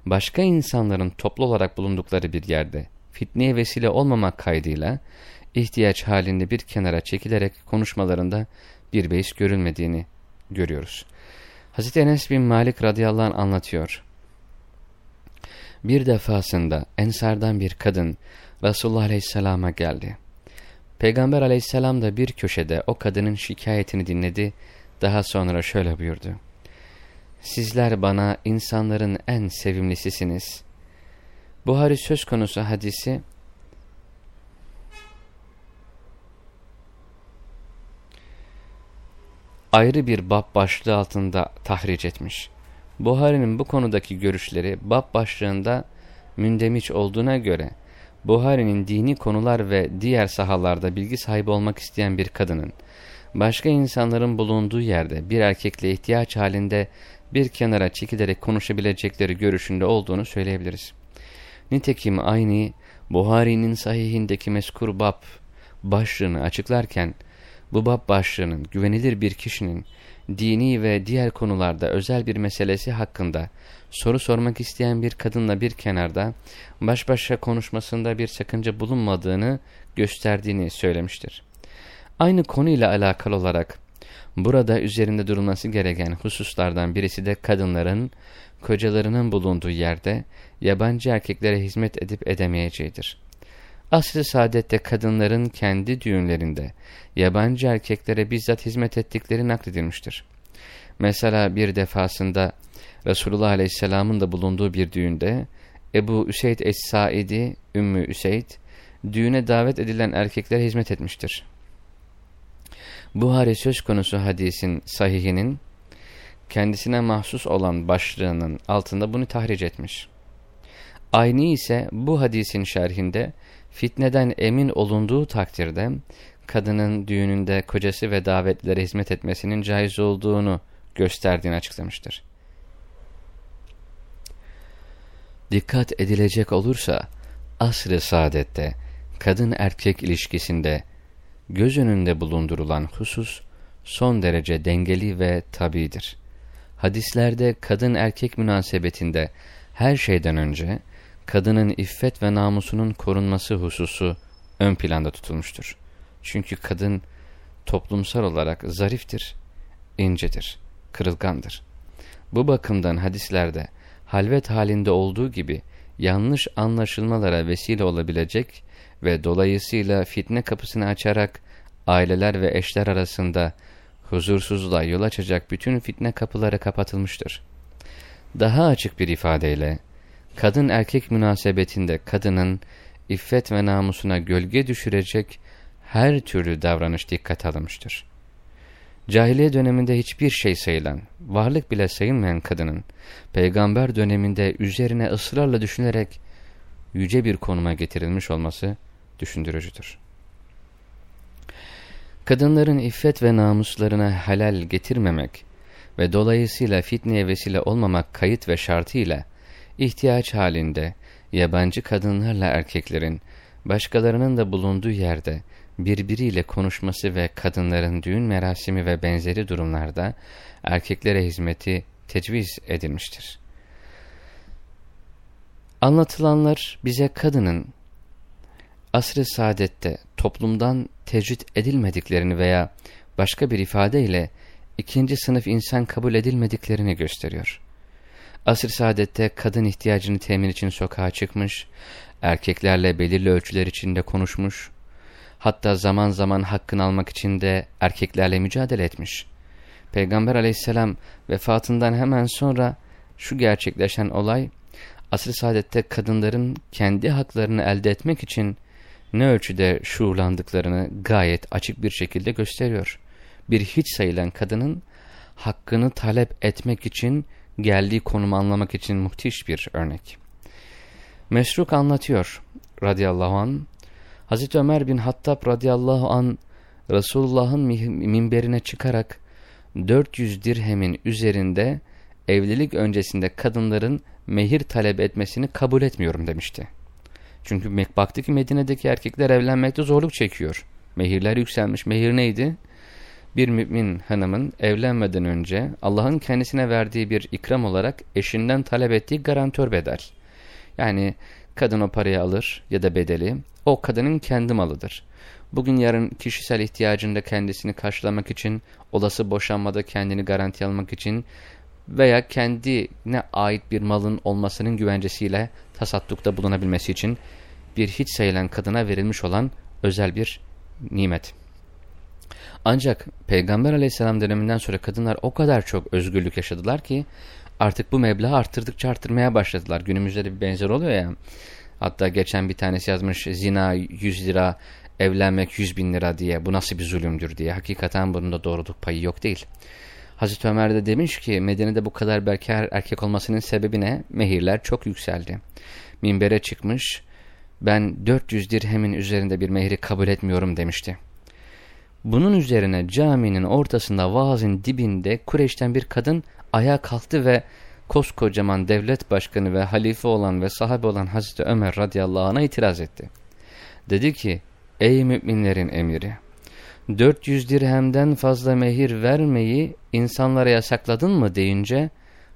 başka insanların toplu olarak bulundukları bir yerde fitneye vesile olmamak kaydıyla ihtiyaç halinde bir kenara çekilerek konuşmalarında bir beis görülmediğini görüyoruz. Hazreti Enes bin Malik radıyallahu anh anlatıyor. Bir defasında Ensardan bir kadın Resulullah aleyhisselama geldi. Peygamber aleyhisselam da bir köşede o kadının şikayetini dinledi. Daha sonra şöyle buyurdu. Sizler bana insanların en sevimlisisiniz. Buhari söz konusu hadisi ayrı bir bab başlığı altında tahric etmiş. Buhari'nin bu konudaki görüşleri bab başlığında mündemiç olduğuna göre Buhari'nin dini konular ve diğer sahalarda bilgi sahibi olmak isteyen bir kadının başka insanların bulunduğu yerde bir erkekle ihtiyaç halinde bir kenara çekilerek konuşabilecekleri görüşünde olduğunu söyleyebiliriz. Nitekim aynı Buhari'nin sahihindeki meskur bab başlığını açıklarken bu bab başlığının güvenilir bir kişinin dini ve diğer konularda özel bir meselesi hakkında soru sormak isteyen bir kadınla bir kenarda baş başa konuşmasında bir sakınca bulunmadığını gösterdiğini söylemiştir. Aynı konuyla alakalı olarak burada üzerinde durulması gereken hususlardan birisi de kadınların kocalarının bulunduğu yerde yabancı erkeklere hizmet edip edemeyeceğidir. Asr-ı saadette kadınların kendi düğünlerinde yabancı erkeklere bizzat hizmet ettikleri nakledilmiştir. Mesela bir defasında Resulullah Aleyhisselam'ın da bulunduğu bir düğünde Ebu Üseyd Es-Saidi, Ümmü Üseyd, düğüne davet edilen erkeklere hizmet etmiştir. Buhari söz konusu hadisin sahihinin kendisine mahsus olan başlığının altında bunu tahric etmiş. Aynı ise bu hadisin şerhinde fitneden emin olunduğu takdirde kadının düğününde kocası ve davetlilere hizmet etmesinin caiz olduğunu gösterdiğini açıklamıştır. Dikkat edilecek olursa asr-ı saadette kadın erkek ilişkisinde göz önünde bulundurulan husus son derece dengeli ve tabidir. Hadislerde kadın erkek münasebetinde her şeyden önce kadının iffet ve namusunun korunması hususu ön planda tutulmuştur. Çünkü kadın toplumsal olarak zariftir, incedir, kırılgandır. Bu bakımdan hadislerde halvet halinde olduğu gibi yanlış anlaşılmalara vesile olabilecek ve dolayısıyla fitne kapısını açarak aileler ve eşler arasında huzursuzluğa yol açacak bütün fitne kapıları kapatılmıştır. Daha açık bir ifadeyle, kadın erkek münasebetinde kadının iffet ve namusuna gölge düşürecek her türlü davranış dikkat alınmıştır. Cahiliye döneminde hiçbir şey sayılan, varlık bile sayılmayan kadının, peygamber döneminde üzerine ısrarla düşünerek yüce bir konuma getirilmiş olması düşündürücüdür. Kadınların iffet ve namuslarına halal getirmemek ve dolayısıyla fitneye vesile olmamak kayıt ve şartıyla ihtiyaç halinde yabancı kadınlarla erkeklerin başkalarının da bulunduğu yerde birbiriyle konuşması ve kadınların düğün merasimi ve benzeri durumlarda erkeklere hizmeti tecviz edilmiştir. Anlatılanlar bize kadının asr-ı saadette toplumdan tecrit edilmediklerini veya başka bir ifadeyle ikinci sınıf insan kabul edilmediklerini gösteriyor. Asr-ı saadette kadın ihtiyacını temin için sokağa çıkmış, erkeklerle belirli ölçüler içinde konuşmuş, hatta zaman zaman hakkını almak için de erkeklerle mücadele etmiş. Peygamber aleyhisselam vefatından hemen sonra şu gerçekleşen olay, asr-ı saadette kadınların kendi haklarını elde etmek için ne ölçüde şuurlandıklarını gayet açık bir şekilde gösteriyor. Bir hiç sayılan kadının hakkını talep etmek için geldiği konumu anlamak için muhtiş bir örnek. Mesruk anlatıyor radıyallahu an. Hazreti Ömer bin Hattab radıyallahu an Resulullah'ın minberine çıkarak 400 dirhemin üzerinde evlilik öncesinde kadınların mehir talep etmesini kabul etmiyorum demişti. Çünkü baktı ki Medine'deki erkekler evlenmekte zorluk çekiyor. Mehirler yükselmiş. Mehir neydi? Bir mümin hanımın evlenmeden önce Allah'ın kendisine verdiği bir ikram olarak eşinden talep ettiği garantör bedel. Yani kadın o parayı alır ya da bedeli o kadının kendi malıdır. Bugün yarın kişisel ihtiyacında kendisini karşılamak için, olası boşanmada kendini garanti almak için veya kendine ait bir malın olmasının güvencesiyle tasaddukta bulunabilmesi için bir hiç sayılan kadına verilmiş olan özel bir nimet. Ancak Peygamber aleyhisselam döneminden sonra kadınlar o kadar çok özgürlük yaşadılar ki artık bu meblağı arttırdıkça arttırmaya başladılar. Günümüzde de bir benzer oluyor ya. Hatta geçen bir tanesi yazmış zina 100 lira, evlenmek 100 bin lira diye bu nasıl bir zulümdür diye. Hakikaten bunun da doğruluk payı yok değil. Hazreti Ömer de demiş ki Medine'de bu kadar bekar erkek olmasının sebebi ne? Mehirler çok yükseldi. Minbere çıkmış ben 400 dirhemin üzerinde bir mehri kabul etmiyorum demişti. Bunun üzerine caminin ortasında vaazın dibinde Kureyş'ten bir kadın ayağa kalktı ve koskocaman devlet başkanı ve halife olan ve sahabe olan Hazreti Ömer radıyallahu anh'a itiraz etti. Dedi ki ey müminlerin emiri 400 dirhemden fazla mehir vermeyi insanlara yasakladın mı deyince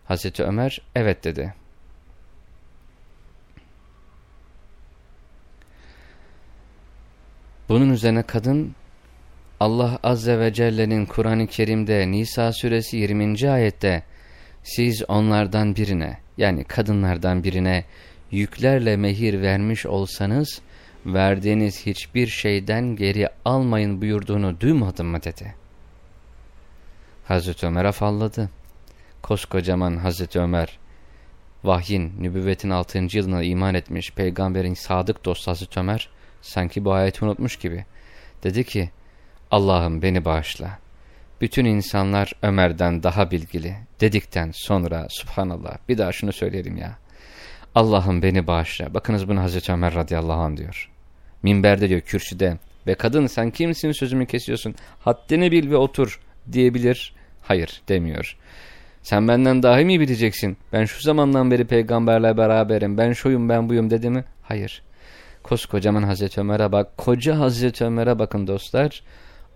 Hazreti Ömer evet dedi. Bunun üzerine kadın Allah Azze ve Celle'nin Kur'an-ı Kerim'de Nisa suresi 20. ayette siz onlardan birine yani kadınlardan birine yüklerle mehir vermiş olsanız verdiğiniz hiçbir şeyden geri almayın buyurduğunu duymadın mı dedi. Hazreti Ömer afalladı. Koskocaman Hazreti Ömer, vahyin, nübüvvetin 6. yılına iman etmiş peygamberin sadık dostu Hazreti Ömer, sanki bu ayeti unutmuş gibi. Dedi ki, Allah'ım beni bağışla. Bütün insanlar Ömer'den daha bilgili dedikten sonra subhanallah bir daha şunu söyleyelim ya. Allah'ım beni bağışla. Bakınız bunu Hazreti Ömer radıyallahu anh diyor. Minberde diyor kürsüde ve kadın sen kimsin sözümü kesiyorsun haddini bil ve otur diyebilir. Hayır demiyor. Sen benden daha iyi bileceksin. Ben şu zamandan beri peygamberle beraberim. Ben şuyum ben buyum dedi mi? Hayır. Koskocaman Hazreti Ömer'e bak. Koca Hazreti Ömer'e bakın dostlar.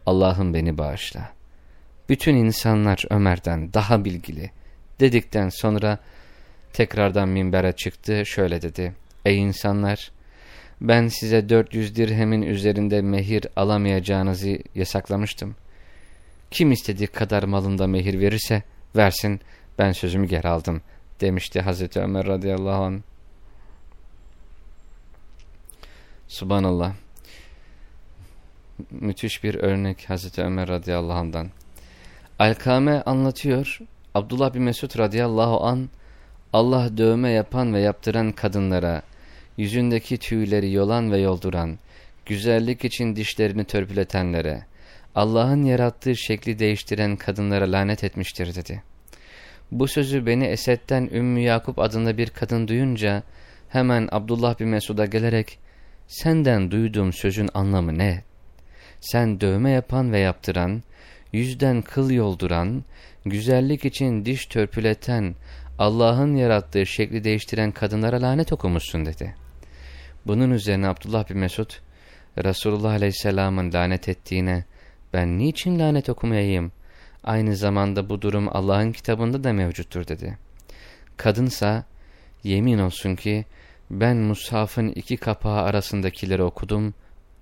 Allah'ım beni bağışla. Bütün insanlar Ömer'den daha bilgili dedikten sonra tekrardan minbere çıktı şöyle dedi. Ey insanlar ben size 400 dirhemin üzerinde mehir alamayacağınızı yasaklamıştım. Kim istediği kadar malında mehir verirse versin ben sözümü geri aldım demişti Hazreti Ömer radıyallahu anh. Subhanallah. Müthiş bir örnek Hazreti Ömer radıyallahu anh'dan. Alkame anlatıyor. Abdullah bin Mesud radıyallahu an Allah dövme yapan ve yaptıran kadınlara, yüzündeki tüyleri yolan ve yolduran, güzellik için dişlerini törpületenlere, Allah'ın yarattığı şekli değiştiren kadınlara lanet etmiştir dedi. Bu sözü beni Esed'den Ümmü Yakup adında bir kadın duyunca hemen Abdullah bin Mesud'a gelerek senden duyduğum sözün anlamı ne? Sen dövme yapan ve yaptıran, yüzden kıl yolduran, güzellik için diş törpületen, Allah'ın yarattığı şekli değiştiren kadınlara lanet okumuşsun dedi. Bunun üzerine Abdullah bin Mesud, Resulullah Aleyhisselam'ın lanet ettiğine, ben niçin lanet okumayayım? Aynı zamanda bu durum Allah'ın kitabında da mevcuttur dedi. Kadınsa, yemin olsun ki, ben Mushaf'ın iki kapağı arasındakileri okudum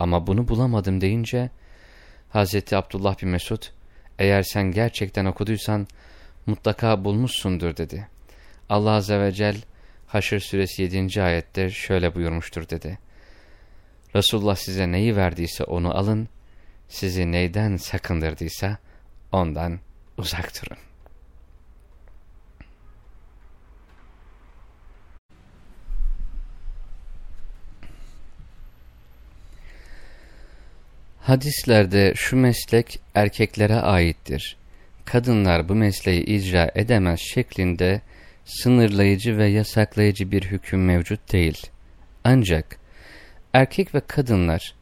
ama bunu bulamadım deyince, Hazreti Abdullah bin Mesud, eğer sen gerçekten okuduysan mutlaka bulmuşsundur dedi. Allah Azze ve Celle Haşr suresi 7. ayette şöyle buyurmuştur dedi. Resulullah size neyi verdiyse onu alın, sizi neyden sakındırdıysa ondan uzak durun. Hadislerde şu meslek erkeklere aittir. Kadınlar bu mesleği icra edemez şeklinde sınırlayıcı ve yasaklayıcı bir hüküm mevcut değil. Ancak erkek ve kadınlar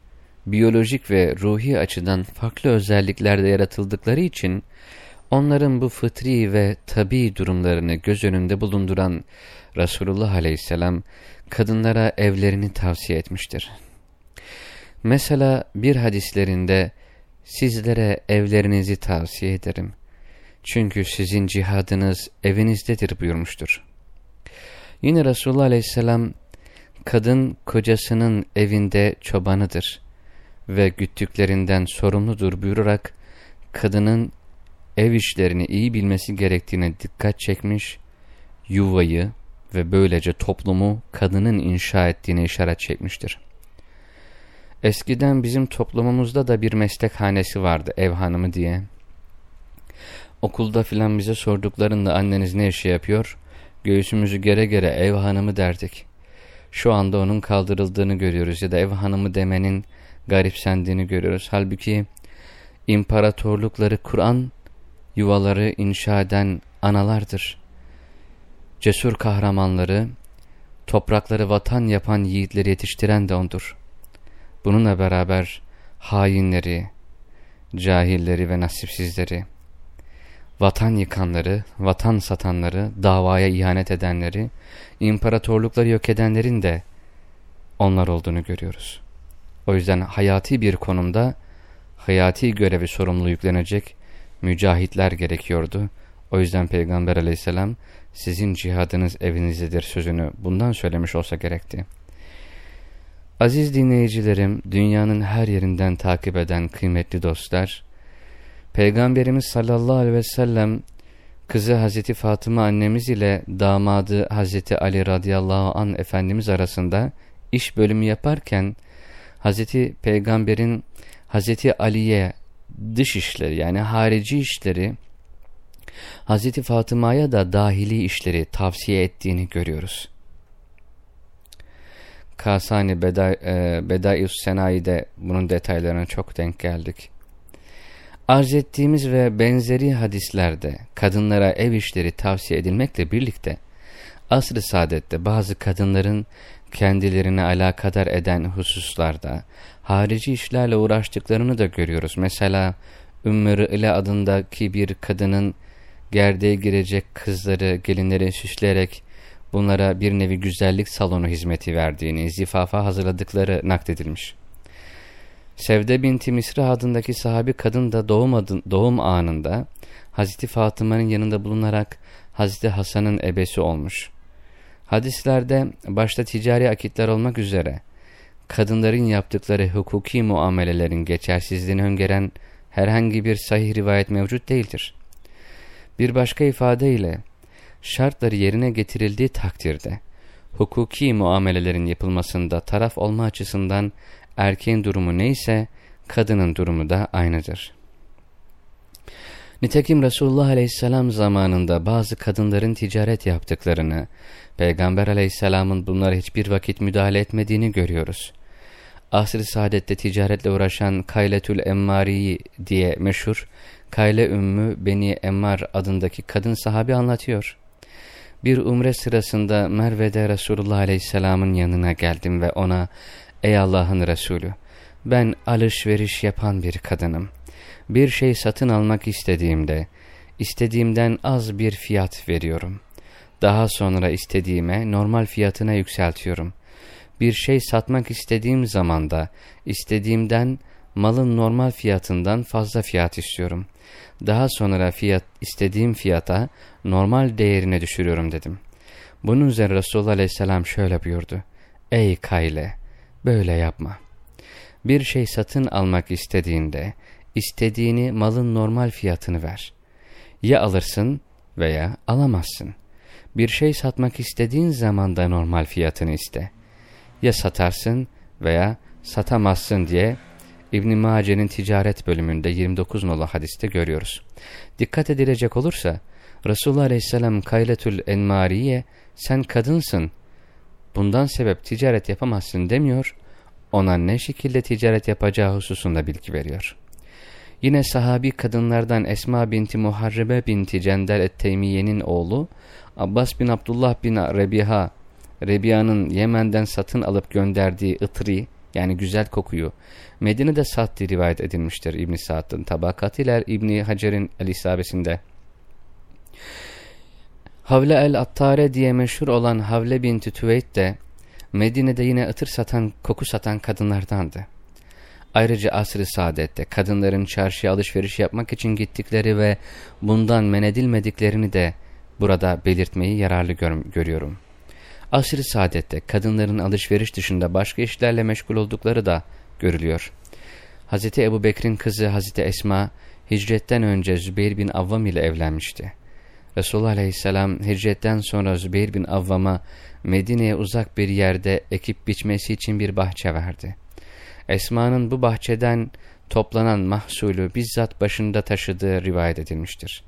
biyolojik ve ruhi açıdan farklı özelliklerde yaratıldıkları için onların bu fıtri ve tabi durumlarını göz önünde bulunduran Resulullah aleyhisselam kadınlara evlerini tavsiye etmiştir. Mesela bir hadislerinde sizlere evlerinizi tavsiye ederim. Çünkü sizin cihadınız evinizdedir buyurmuştur. Yine Resulullah Aleyhisselam kadın kocasının evinde çobanıdır ve güttüklerinden sorumludur buyurarak kadının ev işlerini iyi bilmesi gerektiğine dikkat çekmiş, yuvayı ve böylece toplumu kadının inşa ettiğine işaret çekmiştir. Eskiden bizim toplumumuzda da bir meslekhanesi vardı ev hanımı diye. Okulda filan bize sorduklarında anneniz ne işi yapıyor? Göğsümüzü gere gere ev hanımı derdik. Şu anda onun kaldırıldığını görüyoruz ya da ev hanımı demenin garipsendiğini görüyoruz. Halbuki imparatorlukları Kur'an yuvaları inşa eden analardır. Cesur kahramanları, toprakları vatan yapan yiğitleri yetiştiren de ondur. Bununla beraber hainleri, cahilleri ve nasipsizleri, vatan yıkanları, vatan satanları, davaya ihanet edenleri, imparatorlukları yok edenlerin de onlar olduğunu görüyoruz. O yüzden hayati bir konumda hayati görevi sorumlu yüklenecek mücahitler gerekiyordu. O yüzden Peygamber aleyhisselam sizin cihadınız evinizdedir sözünü bundan söylemiş olsa gerekti. Aziz dinleyicilerim, dünyanın her yerinden takip eden kıymetli dostlar, Peygamberimiz sallallahu aleyhi ve sellem kızı Hazreti Fatıma annemiz ile damadı Hazreti Ali radıyallahu an Efendimiz arasında iş bölümü yaparken Hazreti Peygamber'in Hazreti Ali'ye dış işleri yani harici işleri Hazreti Fatıma'ya da dahili işleri tavsiye ettiğini görüyoruz. Kasani Beda, e, Bedaius Senayi'de bunun detaylarına çok denk geldik. Arz ettiğimiz ve benzeri hadislerde kadınlara ev işleri tavsiye edilmekle birlikte asr-ı saadette bazı kadınların kendilerine alakadar eden hususlarda harici işlerle uğraştıklarını da görüyoruz. Mesela Ümmü ile adındaki bir kadının gerdeğe girecek kızları, gelinleri süsleyerek bunlara bir nevi güzellik salonu hizmeti verdiğini, zifafa hazırladıkları nakledilmiş. Sevde binti Misra adındaki sahabi kadın da doğum anında Hazreti Fatıma'nın yanında bulunarak Hazreti Hasan'ın ebesi olmuş. Hadislerde başta ticari akitler olmak üzere kadınların yaptıkları hukuki muamelelerin geçersizliğini öngören herhangi bir sahih rivayet mevcut değildir. Bir başka ifadeyle şartları yerine getirildiği takdirde hukuki muamelelerin yapılmasında taraf olma açısından erkeğin durumu neyse kadının durumu da aynıdır. Nitekim Resulullah Aleyhisselam zamanında bazı kadınların ticaret yaptıklarını, Peygamber Aleyhisselam'ın bunlara hiçbir vakit müdahale etmediğini görüyoruz. Asr-ı Saadet'te ticaretle uğraşan Kayletül Emmari'yi diye meşhur Kayle Ümmü Beni Emmar adındaki kadın sahabi anlatıyor. Bir umre sırasında Merve'de Resulullah Aleyhisselam'ın yanına geldim ve ona Ey Allah'ın Resulü ben alışveriş yapan bir kadınım. Bir şey satın almak istediğimde istediğimden az bir fiyat veriyorum. Daha sonra istediğime normal fiyatına yükseltiyorum. Bir şey satmak istediğim zaman da istediğimden malın normal fiyatından fazla fiyat istiyorum. Daha sonra fiyat istediğim fiyata normal değerine düşürüyorum dedim. Bunun üzerine Resulullah Aleyhisselam şöyle buyurdu. Ey Kayle böyle yapma. Bir şey satın almak istediğinde istediğini malın normal fiyatını ver. Ya alırsın veya alamazsın. Bir şey satmak istediğin zaman da normal fiyatını iste. Ya satarsın veya satamazsın diye İbn-i Mace'nin ticaret bölümünde 29 nolu hadiste görüyoruz. Dikkat edilecek olursa Resulullah Aleyhisselam Kayletül Enmariye sen kadınsın bundan sebep ticaret yapamazsın demiyor ona ne şekilde ticaret yapacağı hususunda bilgi veriyor. Yine sahabi kadınlardan Esma binti Muharrebe binti Cendel et-Teymiye'nin oğlu Abbas bin Abdullah bin Rebiha, Rebiha'nın Yemen'den satın alıp gönderdiği ıtri yani güzel kokuyu Medine'de sattı rivayet edilmiştir İbn Sa'd'ın tabakatıyla İbn Hacer'in el-isabesinde. Havle el-Attare diye meşhur olan Havle binti Tüveyt de Medine'de yine ıtır satan, koku satan kadınlardandı. Ayrıca asr-ı saadette kadınların çarşıya alışveriş yapmak için gittikleri ve bundan men edilmediklerini de burada belirtmeyi yararlı gör görüyorum. Asr-ı saadette kadınların alışveriş dışında başka işlerle meşgul oldukları da görülüyor. Hz. Ebu Bekir'in kızı Hz. Esma hicretten önce Zübeyir bin Avvam ile evlenmişti. Resulullah Aleyhisselam hicretten sonra Zübeyir bin Avvam'a Medine'ye uzak bir yerde ekip biçmesi için bir bahçe verdi. Esma'nın bu bahçeden toplanan mahsulü bizzat başında taşıdığı rivayet edilmiştir.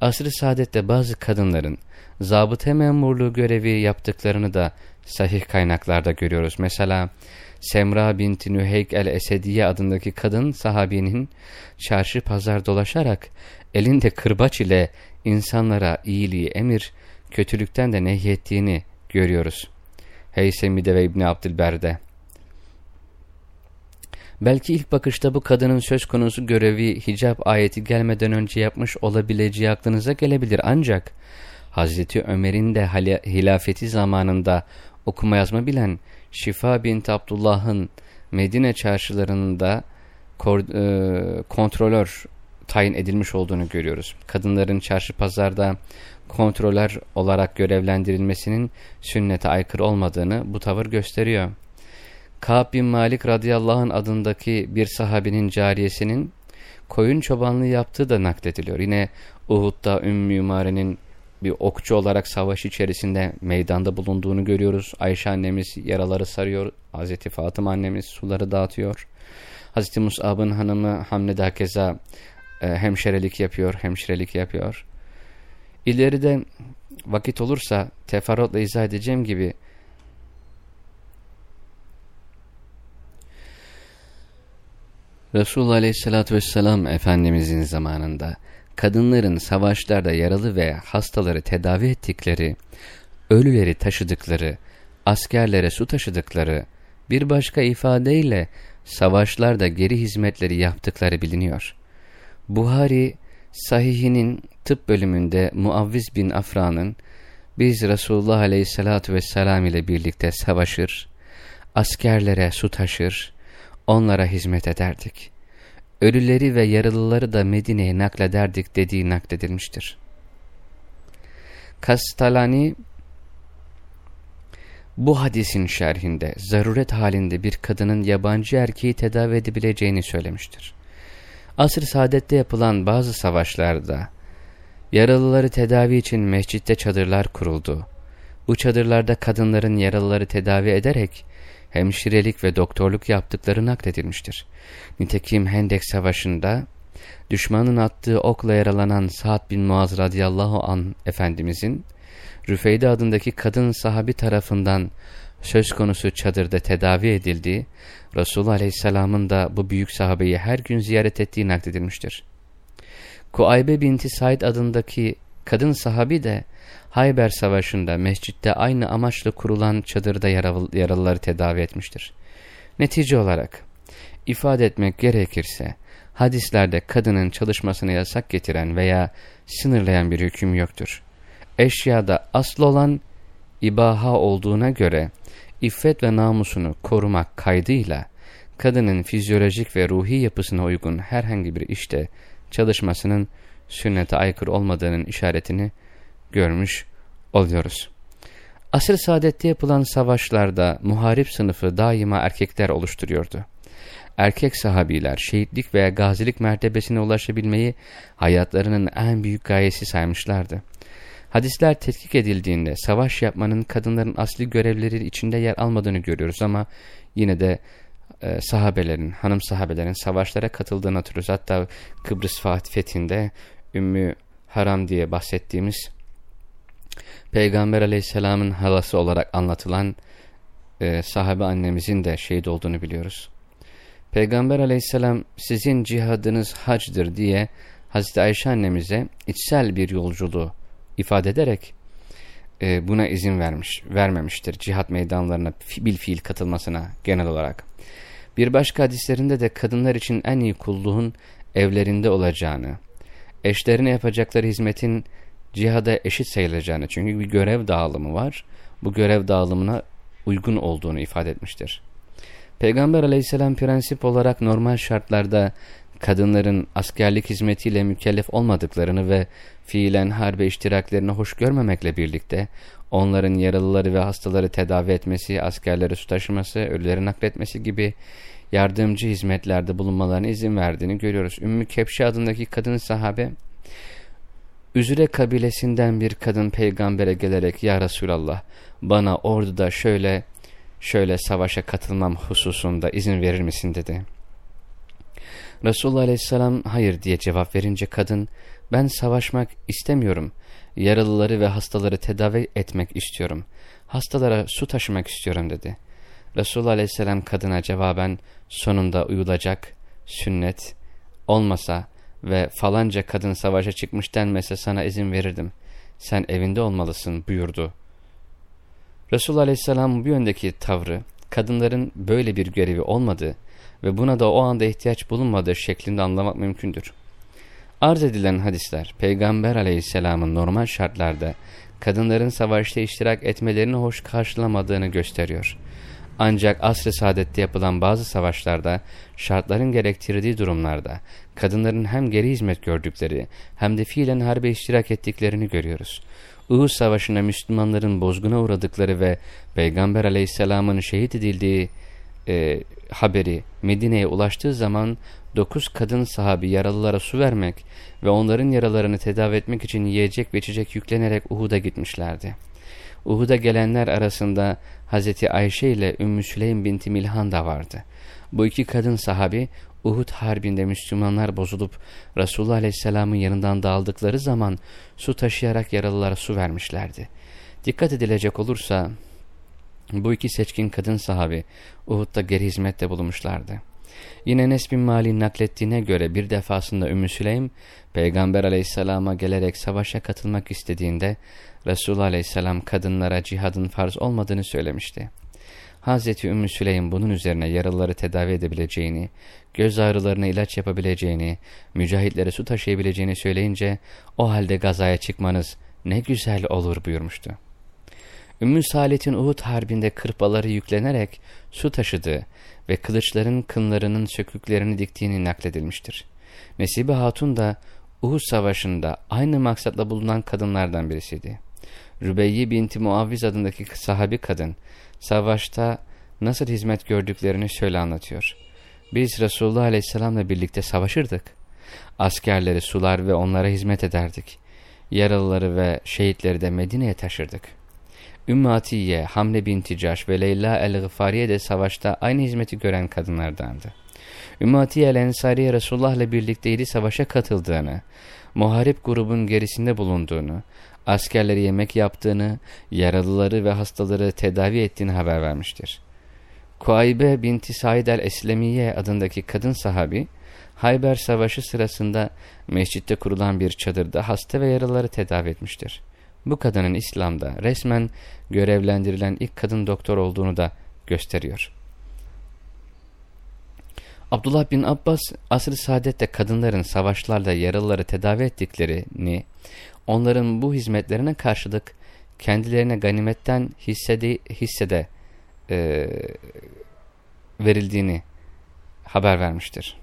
Asr-ı Saadet'te bazı kadınların zabıta memurluğu görevi yaptıklarını da sahih kaynaklarda görüyoruz. Mesela Semra binti Nüheyk el-Esediye adındaki kadın sahabinin çarşı pazar dolaşarak elinde kırbaç ile insanlara iyiliği emir, kötülükten de nehyettiğini görüyoruz. Heysemi'de ve İbni Abdülber'de. Belki ilk bakışta bu kadının söz konusu görevi hicap ayeti gelmeden önce yapmış olabileceği aklınıza gelebilir. Ancak Hazreti Ömer'in de hilafeti zamanında okuma yazma bilen Şifa bint Abdullah'ın Medine çarşılarında e, kontrolör tayin edilmiş olduğunu görüyoruz. Kadınların çarşı pazarda kontrolör olarak görevlendirilmesinin sünnete aykırı olmadığını bu tavır gösteriyor. Ka'b bin Malik radıyallahu anh adındaki bir sahabinin cariyesinin koyun çobanlığı yaptığı da naklediliyor. Yine Uhud'da Ümmü Ümare'nin bir okçu olarak savaş içerisinde meydanda bulunduğunu görüyoruz. Ayşe annemiz yaraları sarıyor. Hazreti Fatıma annemiz suları dağıtıyor. Hazreti Musab'ın hanımı Hamle de keza e, hemşirelik yapıyor, hemşirelik yapıyor. İleride vakit olursa teferruatla izah edeceğim gibi Resulullah Aleyhisselatü Vesselam Efendimizin zamanında kadınların savaşlarda yaralı ve hastaları tedavi ettikleri, ölüleri taşıdıkları, askerlere su taşıdıkları, bir başka ifadeyle savaşlarda geri hizmetleri yaptıkları biliniyor. Buhari sahihinin tıp bölümünde Muavviz bin Afra'nın biz Resulullah Aleyhisselatü Vesselam ile birlikte savaşır, askerlere su taşır, onlara hizmet ederdik. Ölüleri ve yaralıları da Medine'ye naklederdik dediği nakledilmiştir. Kastalani bu hadisin şerhinde zaruret halinde bir kadının yabancı erkeği tedavi edebileceğini söylemiştir. Asr-ı saadette yapılan bazı savaşlarda yaralıları tedavi için mescitte çadırlar kuruldu. Bu çadırlarda kadınların yaralıları tedavi ederek hemşirelik ve doktorluk yaptıkları nakledilmiştir. Nitekim Hendek Savaşı'nda düşmanın attığı okla yaralanan Sa'd bin Muaz radıyallahu an Efendimizin Rüfeyde adındaki kadın sahabi tarafından söz konusu çadırda tedavi edildiği, Resulullah Aleyhisselam'ın da bu büyük sahabeyi her gün ziyaret ettiği nakledilmiştir. Kuaybe binti Said adındaki kadın sahabi de Hayber Savaşı'nda mescitte aynı amaçla kurulan çadırda yaralıları tedavi etmiştir. Netice olarak ifade etmek gerekirse hadislerde kadının çalışmasına yasak getiren veya sınırlayan bir hüküm yoktur. Eşyada asıl olan ibaha olduğuna göre iffet ve namusunu korumak kaydıyla kadının fizyolojik ve ruhi yapısına uygun herhangi bir işte çalışmasının sünnete aykırı olmadığının işaretini görmüş oluyoruz. Asr-ı saadette yapılan savaşlarda muharip sınıfı daima erkekler oluşturuyordu. Erkek sahabiler şehitlik veya gazilik mertebesine ulaşabilmeyi hayatlarının en büyük gayesi saymışlardı. Hadisler tetkik edildiğinde savaş yapmanın kadınların asli görevleri içinde yer almadığını görüyoruz ama yine de e, sahabelerin, hanım sahabelerin savaşlara katıldığını hatırlıyoruz. Hatta Kıbrıs Fethi'nde Ümmü Haram diye bahsettiğimiz Peygamber aleyhisselamın halası olarak anlatılan e, sahabe annemizin de şehit olduğunu biliyoruz. Peygamber aleyhisselam sizin cihadınız hacdır diye Hazreti Ayşe annemize içsel bir yolculuğu ifade ederek e, buna izin vermiş, vermemiştir. Cihat meydanlarına bil fiil katılmasına genel olarak. Bir başka hadislerinde de kadınlar için en iyi kulluğun evlerinde olacağını, eşlerine yapacakları hizmetin cihada eşit sayılacağını çünkü bir görev dağılımı var. Bu görev dağılımına uygun olduğunu ifade etmiştir. Peygamber aleyhisselam prensip olarak normal şartlarda kadınların askerlik hizmetiyle mükellef olmadıklarını ve fiilen harbe iştiraklerini hoş görmemekle birlikte onların yaralıları ve hastaları tedavi etmesi, askerleri su taşıması, ölüleri nakletmesi gibi yardımcı hizmetlerde bulunmalarına izin verdiğini görüyoruz. Ümmü Kepşe adındaki kadın sahabe Üzüre kabilesinden bir kadın peygambere gelerek ya Resulallah bana orduda şöyle şöyle savaşa katılmam hususunda izin verir misin dedi. Resulullah aleyhisselam hayır diye cevap verince kadın ben savaşmak istemiyorum. Yaralıları ve hastaları tedavi etmek istiyorum. Hastalara su taşımak istiyorum dedi. Resulullah aleyhisselam kadına cevaben sonunda uyulacak sünnet olmasa ve falanca kadın savaşa çıkmış denmese sana izin verirdim. Sen evinde olmalısın buyurdu. Resulullah Aleyhisselam bu yöndeki tavrı kadınların böyle bir görevi olmadığı ve buna da o anda ihtiyaç bulunmadığı şeklinde anlamak mümkündür. Arz edilen hadisler Peygamber Aleyhisselam'ın normal şartlarda kadınların savaşta iştirak etmelerini hoş karşılamadığını gösteriyor. Ancak asr-ı saadette yapılan bazı savaşlarda şartların gerektirdiği durumlarda kadınların hem geri hizmet gördükleri hem de fiilen harbe iştirak ettiklerini görüyoruz. Uhud Savaşı'nda Müslümanların bozguna uğradıkları ve Peygamber aleyhisselamın şehit edildiği e, haberi Medine'ye ulaştığı zaman dokuz kadın sahabi yaralılara su vermek ve onların yaralarını tedavi etmek için yiyecek ve içecek yüklenerek Uhud'a gitmişlerdi. Uhud'a gelenler arasında Hazreti Ayşe ile Ümmü Süleym binti Milhan da vardı. Bu iki kadın sahabi Uhud harbinde Müslümanlar bozulup Resulullah Aleyhisselam'ın yanından dağıldıkları zaman su taşıyarak yaralılara su vermişlerdi. Dikkat edilecek olursa bu iki seçkin kadın sahabi Uhud'da geri hizmette bulunmuşlardı. Yine Enes bin Mali'nin naklettiğine göre bir defasında Ümmü Süleym, Peygamber aleyhisselama gelerek savaşa katılmak istediğinde Resulullah aleyhisselam kadınlara cihadın farz olmadığını söylemişti. Hazreti Ümmü Süleym bunun üzerine yaralıları tedavi edebileceğini, göz ağrılarına ilaç yapabileceğini, mücahitlere su taşıyabileceğini söyleyince o halde gazaya çıkmanız ne güzel olur buyurmuştu. Ümmü Salet'in Uhud harbinde kırpaları yüklenerek su taşıdığı ve kılıçların kınlarının söküklerini diktiğini nakledilmiştir. Nesibe Hatun da Uhud Savaşı'nda aynı maksatla bulunan kadınlardan birisiydi. Rübeyye binti Muavviz adındaki sahabi kadın, savaşta nasıl hizmet gördüklerini şöyle anlatıyor. Biz Resulullah Aleyhisselam'la birlikte savaşırdık. Askerleri sular ve onlara hizmet ederdik. Yaralıları ve şehitleri de Medine'ye taşırdık.'' Ümmü Atiye, Hamle binti Caş ve Leyla el-Gıfariye de savaşta aynı hizmeti gören kadınlardandı. Ümmü Atiye el-Ensariye Resulullah ile birlikteydi savaşa katıldığını, muharip grubun gerisinde bulunduğunu, askerleri yemek yaptığını, yaralıları ve hastaları tedavi ettiğini haber vermiştir. Kuaybe binti Said el-Eslemiye adındaki kadın sahabi, Hayber Savaşı sırasında mescitte kurulan bir çadırda hasta ve yaralıları tedavi etmiştir. Bu kadının İslam'da resmen görevlendirilen ilk kadın doktor olduğunu da gösteriyor. Abdullah bin Abbas asr-ı saadette kadınların savaşlarda yaralıları tedavi ettiklerini, onların bu hizmetlerine karşılık kendilerine ganimetten hissede, hissede e, verildiğini haber vermiştir.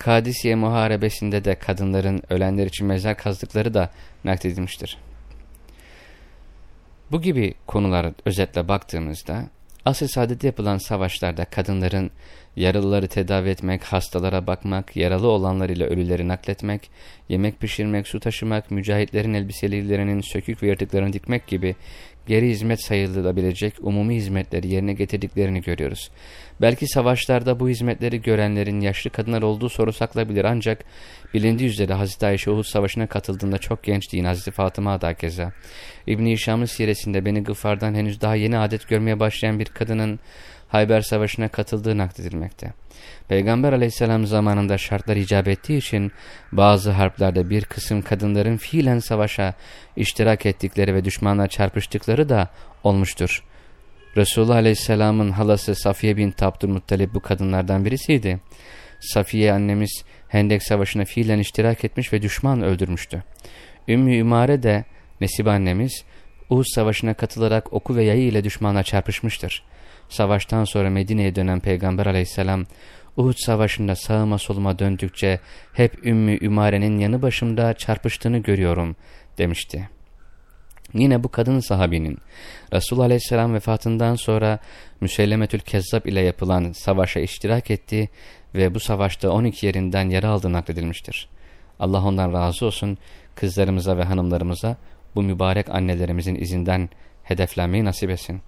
Kadisiye Muharebesi'nde de kadınların ölenler için mezar kazdıkları da nakledilmiştir. Bu gibi konulara özetle baktığımızda asıl saadette yapılan savaşlarda kadınların yaralıları tedavi etmek, hastalara bakmak, yaralı olanlar ile ölüleri nakletmek, yemek pişirmek, su taşımak, mücahitlerin elbiselerinin sökük ve yırtıklarını dikmek gibi geri hizmet sayılabilecek umumi hizmetleri yerine getirdiklerini görüyoruz. Belki savaşlarda bu hizmetleri görenlerin yaşlı kadınlar olduğu soru saklayabilir ancak bilindiği üzere Hazreti Ayşe Uhud Savaşı'na katıldığında çok gençti yine Hazreti Fatıma da keza. İbn-i İşam'ın siresinde Beni Gıfar'dan henüz daha yeni adet görmeye başlayan bir kadının Hayber Savaşı'na katıldığı nakledilmekte. Peygamber aleyhisselam zamanında şartlar icap ettiği için bazı harplerde bir kısım kadınların fiilen savaşa iştirak ettikleri ve düşmanla çarpıştıkları da olmuştur. Resulullah aleyhisselamın halası Safiye bin Abdülmuttalip bu kadınlardan birisiydi. Safiye annemiz Hendek Savaşı'na fiilen iştirak etmiş ve düşman öldürmüştü. Ümmü Ümare de Nesib annemiz Uhud Savaşı'na katılarak oku ve yayı ile düşmanla çarpışmıştır. Savaştan sonra Medine'ye dönen Peygamber aleyhisselam Uhud savaşında sağıma soluma döndükçe hep Ümmü Ümare'nin yanı başımda çarpıştığını görüyorum demişti. Yine bu kadın sahabinin Resulullah Aleyhisselam vefatından sonra Müsellemetül Kezzab ile yapılan savaşa iştirak etti ve bu savaşta 12 yerinden yara aldığı nakledilmiştir. Allah ondan razı olsun kızlarımıza ve hanımlarımıza bu mübarek annelerimizin izinden hedeflenmeyi nasip etsin.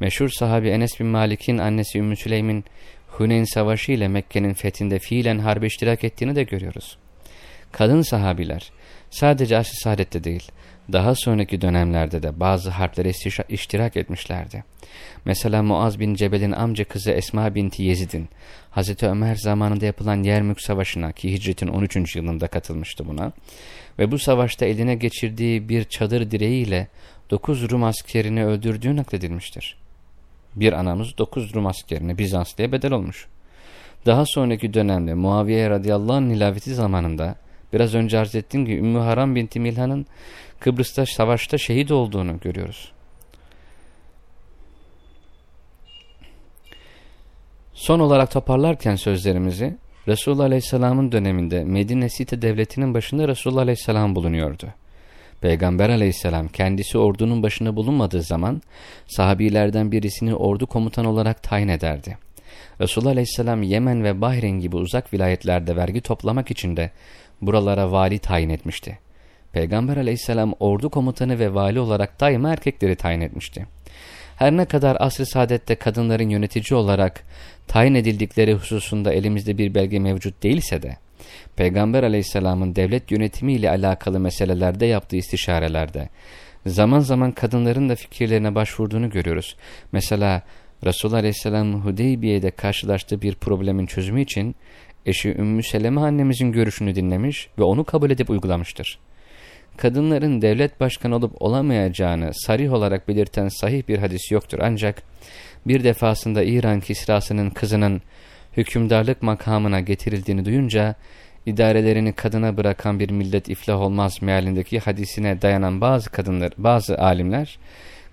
Meşhur sahabi Enes bin Malik'in annesi Ümmü Süleym'in Huneyn Savaşı ile Mekke'nin fethinde fiilen harbe iştirak ettiğini de görüyoruz. Kadın sahabiler sadece asr saadette değil, daha sonraki dönemlerde de bazı harplere iştirak etmişlerdi. Mesela Muaz bin Cebel'in amca kızı Esma binti Yezid'in Hazreti Ömer zamanında yapılan Yermük Savaşı'na ki hicretin 13. yılında katılmıştı buna ve bu savaşta eline geçirdiği bir çadır direğiyle 9 Rum askerini öldürdüğü nakledilmiştir. Bir anamız 9 Rum askerini Bizanslı'ya bedel olmuş. Daha sonraki dönemde Muaviye radıyallahu anh ilaveti zamanında biraz önce arz ettiğim gibi Ümmü Haram binti Milhan'ın Kıbrıs'ta savaşta şehit olduğunu görüyoruz. Son olarak toparlarken sözlerimizi Resulullah Aleyhisselam'ın döneminde Medine Site devletinin başında Resulullah Aleyhisselam bulunuyordu. Peygamber aleyhisselam kendisi ordunun başında bulunmadığı zaman sahabilerden birisini ordu komutan olarak tayin ederdi. Resulullah Aleyhisselam Yemen ve Bahreyn gibi uzak vilayetlerde vergi toplamak için de buralara vali tayin etmişti. Peygamber Aleyhisselam ordu komutanı ve vali olarak daima erkekleri tayin etmişti. Her ne kadar asr-ı saadette kadınların yönetici olarak tayin edildikleri hususunda elimizde bir belge mevcut değilse de, Peygamber aleyhisselamın devlet yönetimiyle alakalı meselelerde yaptığı istişarelerde, zaman zaman kadınların da fikirlerine başvurduğunu görüyoruz. Mesela Resulullah aleyhisselam Hudeybiye'de karşılaştığı bir problemin çözümü için eşi Ümmü Seleme annemizin görüşünü dinlemiş ve onu kabul edip uygulamıştır kadınların devlet başkanı olup olamayacağını sarih olarak belirten sahih bir hadis yoktur. Ancak bir defasında İran kisrasının kızının hükümdarlık makamına getirildiğini duyunca idarelerini kadına bırakan bir millet iflah olmaz mealindeki hadisine dayanan bazı kadınlar, bazı alimler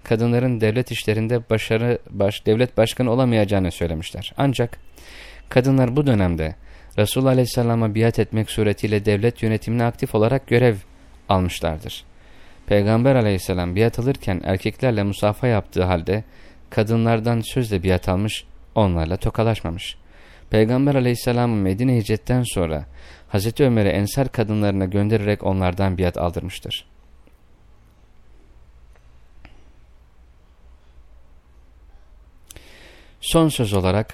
kadınların devlet işlerinde başarı baş, devlet başkanı olamayacağını söylemişler. Ancak kadınlar bu dönemde Resulullah Aleyhisselam'a biat etmek suretiyle devlet yönetimine aktif olarak görev almışlardır. Peygamber aleyhisselam biat alırken erkeklerle musafa yaptığı halde kadınlardan sözle biat almış, onlarla tokalaşmamış. Peygamber aleyhisselamın Medine hicretten sonra Hazreti Ömer'e ensar kadınlarına göndererek onlardan biat aldırmıştır. Son söz olarak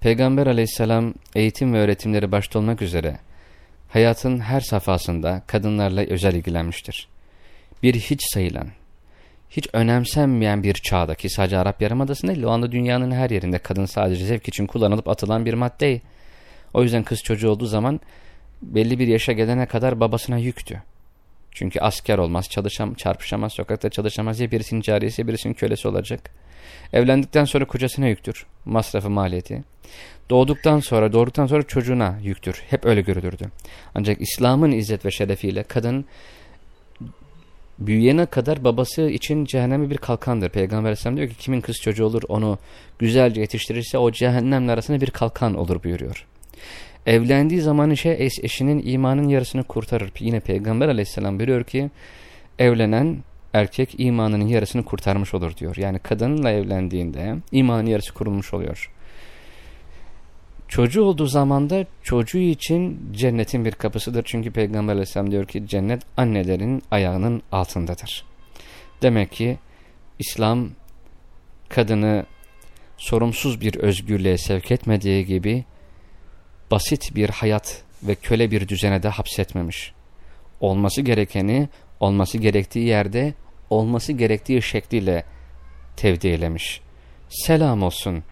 Peygamber aleyhisselam eğitim ve öğretimleri başta olmak üzere hayatın her safhasında kadınlarla özel ilgilenmiştir. Bir hiç sayılan, hiç önemsenmeyen bir çağdaki sadece Arap Yarımadası değil, o anda dünyanın her yerinde kadın sadece zevk için kullanılıp atılan bir madde. O yüzden kız çocuğu olduğu zaman belli bir yaşa gelene kadar babasına yüktü. Çünkü asker olmaz, çalışam, çarpışamaz, sokakta çalışamaz ya birisinin cariyesi birisinin kölesi olacak. Evlendikten sonra kocasına yüktür, masrafı maliyeti. Doğduktan sonra, doğduktan sonra çocuğuna yüktür. Hep öyle görülürdü. Ancak İslam'ın izzet ve şerefiyle kadın büyüyene kadar babası için cehennemi bir kalkandır. Peygamber Aleyhisselam diyor ki kimin kız çocuğu olur onu güzelce yetiştirirse o cehennemle arasında bir kalkan olur buyuruyor. Evlendiği zaman işe eş, eşinin imanın yarısını kurtarır. Yine Peygamber Aleyhisselam biliyor ki evlenen erkek imanının yarısını kurtarmış olur diyor. Yani kadınla evlendiğinde imanın yarısı kurulmuş oluyor. Çocuğu olduğu zaman da çocuğu için cennetin bir kapısıdır. Çünkü Peygamber Aleyhisselam diyor ki cennet annelerin ayağının altındadır. Demek ki İslam kadını sorumsuz bir özgürlüğe sevk etmediği gibi basit bir hayat ve köle bir düzene de hapsetmemiş. Olması gerekeni olması gerektiği yerde olması gerektiği şekliyle tevdi eylemiş. Selam olsun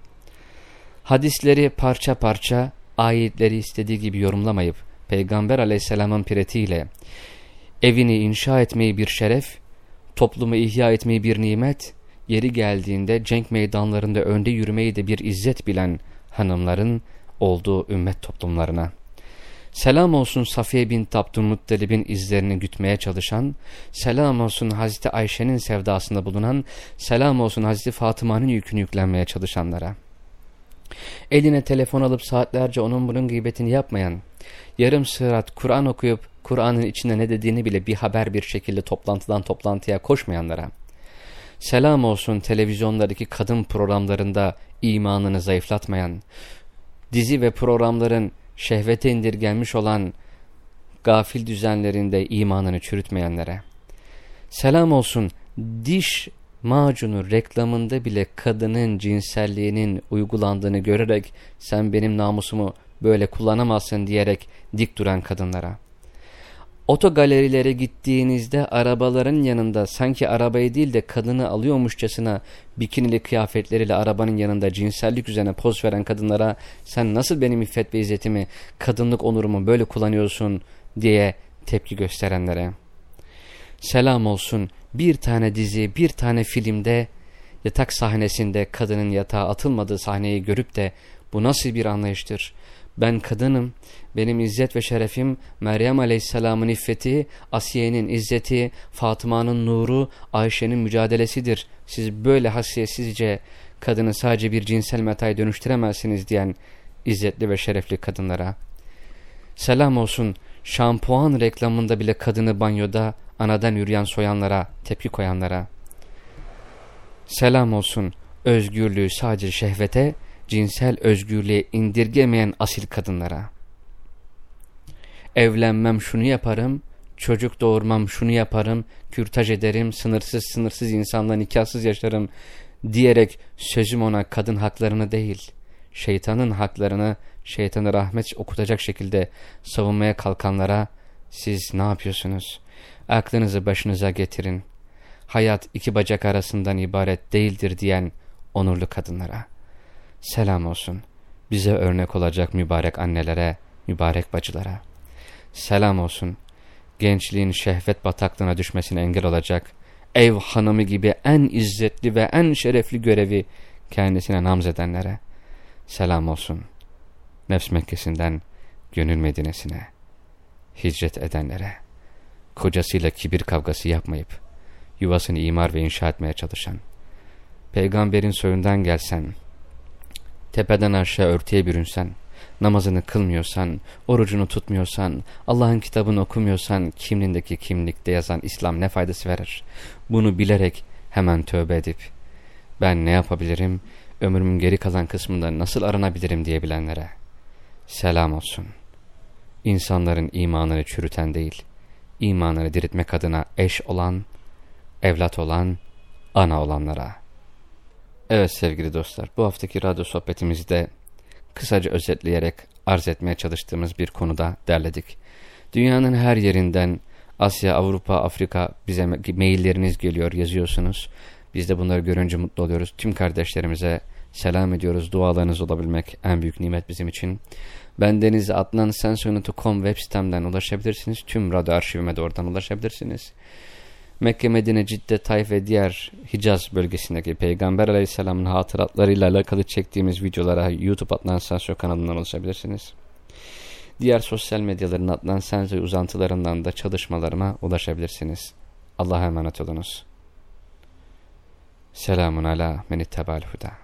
hadisleri parça parça ayetleri istediği gibi yorumlamayıp Peygamber aleyhisselamın piretiyle evini inşa etmeyi bir şeref, toplumu ihya etmeyi bir nimet, yeri geldiğinde cenk meydanlarında önde yürümeyi de bir izzet bilen hanımların olduğu ümmet toplumlarına. Selam olsun Safiye bin Abdülmuttalib'in izlerini gütmeye çalışan, selam olsun Hazreti Ayşe'nin sevdasında bulunan, selam olsun Hazreti Fatıma'nın yükünü yüklenmeye çalışanlara.'' Eline telefon alıp saatlerce onun bunun gıybetini yapmayan, yarım sırat Kur'an okuyup Kur'an'ın içinde ne dediğini bile bir haber bir şekilde toplantıdan toplantıya koşmayanlara, selam olsun televizyonlardaki kadın programlarında imanını zayıflatmayan, dizi ve programların şehvete indirgenmiş olan gafil düzenlerinde imanını çürütmeyenlere, selam olsun diş macunu reklamında bile kadının cinselliğinin uygulandığını görerek sen benim namusumu böyle kullanamazsın diyerek dik duran kadınlara. Otogalerilere gittiğinizde arabaların yanında sanki arabayı değil de kadını alıyormuşçasına bikinili kıyafetleriyle arabanın yanında cinsellik üzerine poz veren kadınlara sen nasıl benim iffet ve izzetimi, kadınlık onurumu böyle kullanıyorsun diye tepki gösterenlere. Selam olsun bir tane dizi, bir tane filmde yatak sahnesinde kadının yatağa atılmadığı sahneyi görüp de bu nasıl bir anlayıştır? Ben kadınım, benim izzet ve şerefim Meryem Aleyhisselam'ın iffeti, Asiye'nin izzeti, Fatıma'nın nuru, Ayşe'nin mücadelesidir. Siz böyle hasiyetsizce kadını sadece bir cinsel metaya dönüştüremezsiniz diyen izzetli ve şerefli kadınlara. Selam olsun şampuan reklamında bile kadını banyoda anadan yürüyen soyanlara, tepki koyanlara. Selam olsun özgürlüğü sadece şehvete, cinsel özgürlüğe indirgemeyen asil kadınlara. Evlenmem şunu yaparım, çocuk doğurmam şunu yaparım, kürtaj ederim, sınırsız sınırsız insanla nikahsız yaşarım diyerek sözüm ona kadın haklarını değil, şeytanın haklarını şeytanı rahmet okutacak şekilde savunmaya kalkanlara siz ne yapıyorsunuz? Aklınızı başınıza getirin. Hayat iki bacak arasından ibaret değildir diyen onurlu kadınlara. Selam olsun. Bize örnek olacak mübarek annelere, mübarek bacılara. Selam olsun. Gençliğin şehvet bataklığına düşmesine engel olacak, ev hanımı gibi en izzetli ve en şerefli görevi kendisine namzedenlere. Selam olsun. Nefs Mekkesi'nden gönül Medine'sine hicret edenlere, kocasıyla kibir kavgası yapmayıp, yuvasını imar ve inşa etmeye çalışan, peygamberin soyundan gelsen, tepeden aşağı örtüye bürünsen, namazını kılmıyorsan, orucunu tutmuyorsan, Allah'ın kitabını okumuyorsan, kimliğindeki kimlikte yazan İslam ne faydası verir? Bunu bilerek hemen tövbe edip, ben ne yapabilirim, ömrümün geri kalan kısmında nasıl aranabilirim diyebilenlere, selam olsun. İnsanların imanını çürüten değil, imanını diriltmek adına eş olan, evlat olan, ana olanlara. Evet sevgili dostlar, bu haftaki radyo sohbetimizde kısaca özetleyerek arz etmeye çalıştığımız bir konuda derledik. Dünyanın her yerinden Asya, Avrupa, Afrika bize mailleriniz geliyor, yazıyorsunuz. Biz de bunları görünce mutlu oluyoruz. Tüm kardeşlerimize selam ediyoruz. Dualarınız olabilmek en büyük nimet bizim için. Ben Deniz Adnan Sensoyunutu.com web sitemden ulaşabilirsiniz. Tüm radyo arşivime de oradan ulaşabilirsiniz. Mekke, Medine, Cidde, Taif ve diğer Hicaz bölgesindeki Peygamber Aleyhisselam'ın hatıratlarıyla alakalı çektiğimiz videolara YouTube Adnan Sensoy kanalından ulaşabilirsiniz. Diğer sosyal medyaların Adnan Sensoy uzantılarından da çalışmalarıma ulaşabilirsiniz. Allah'a emanet olunuz. Selamun ala menittebalhuda.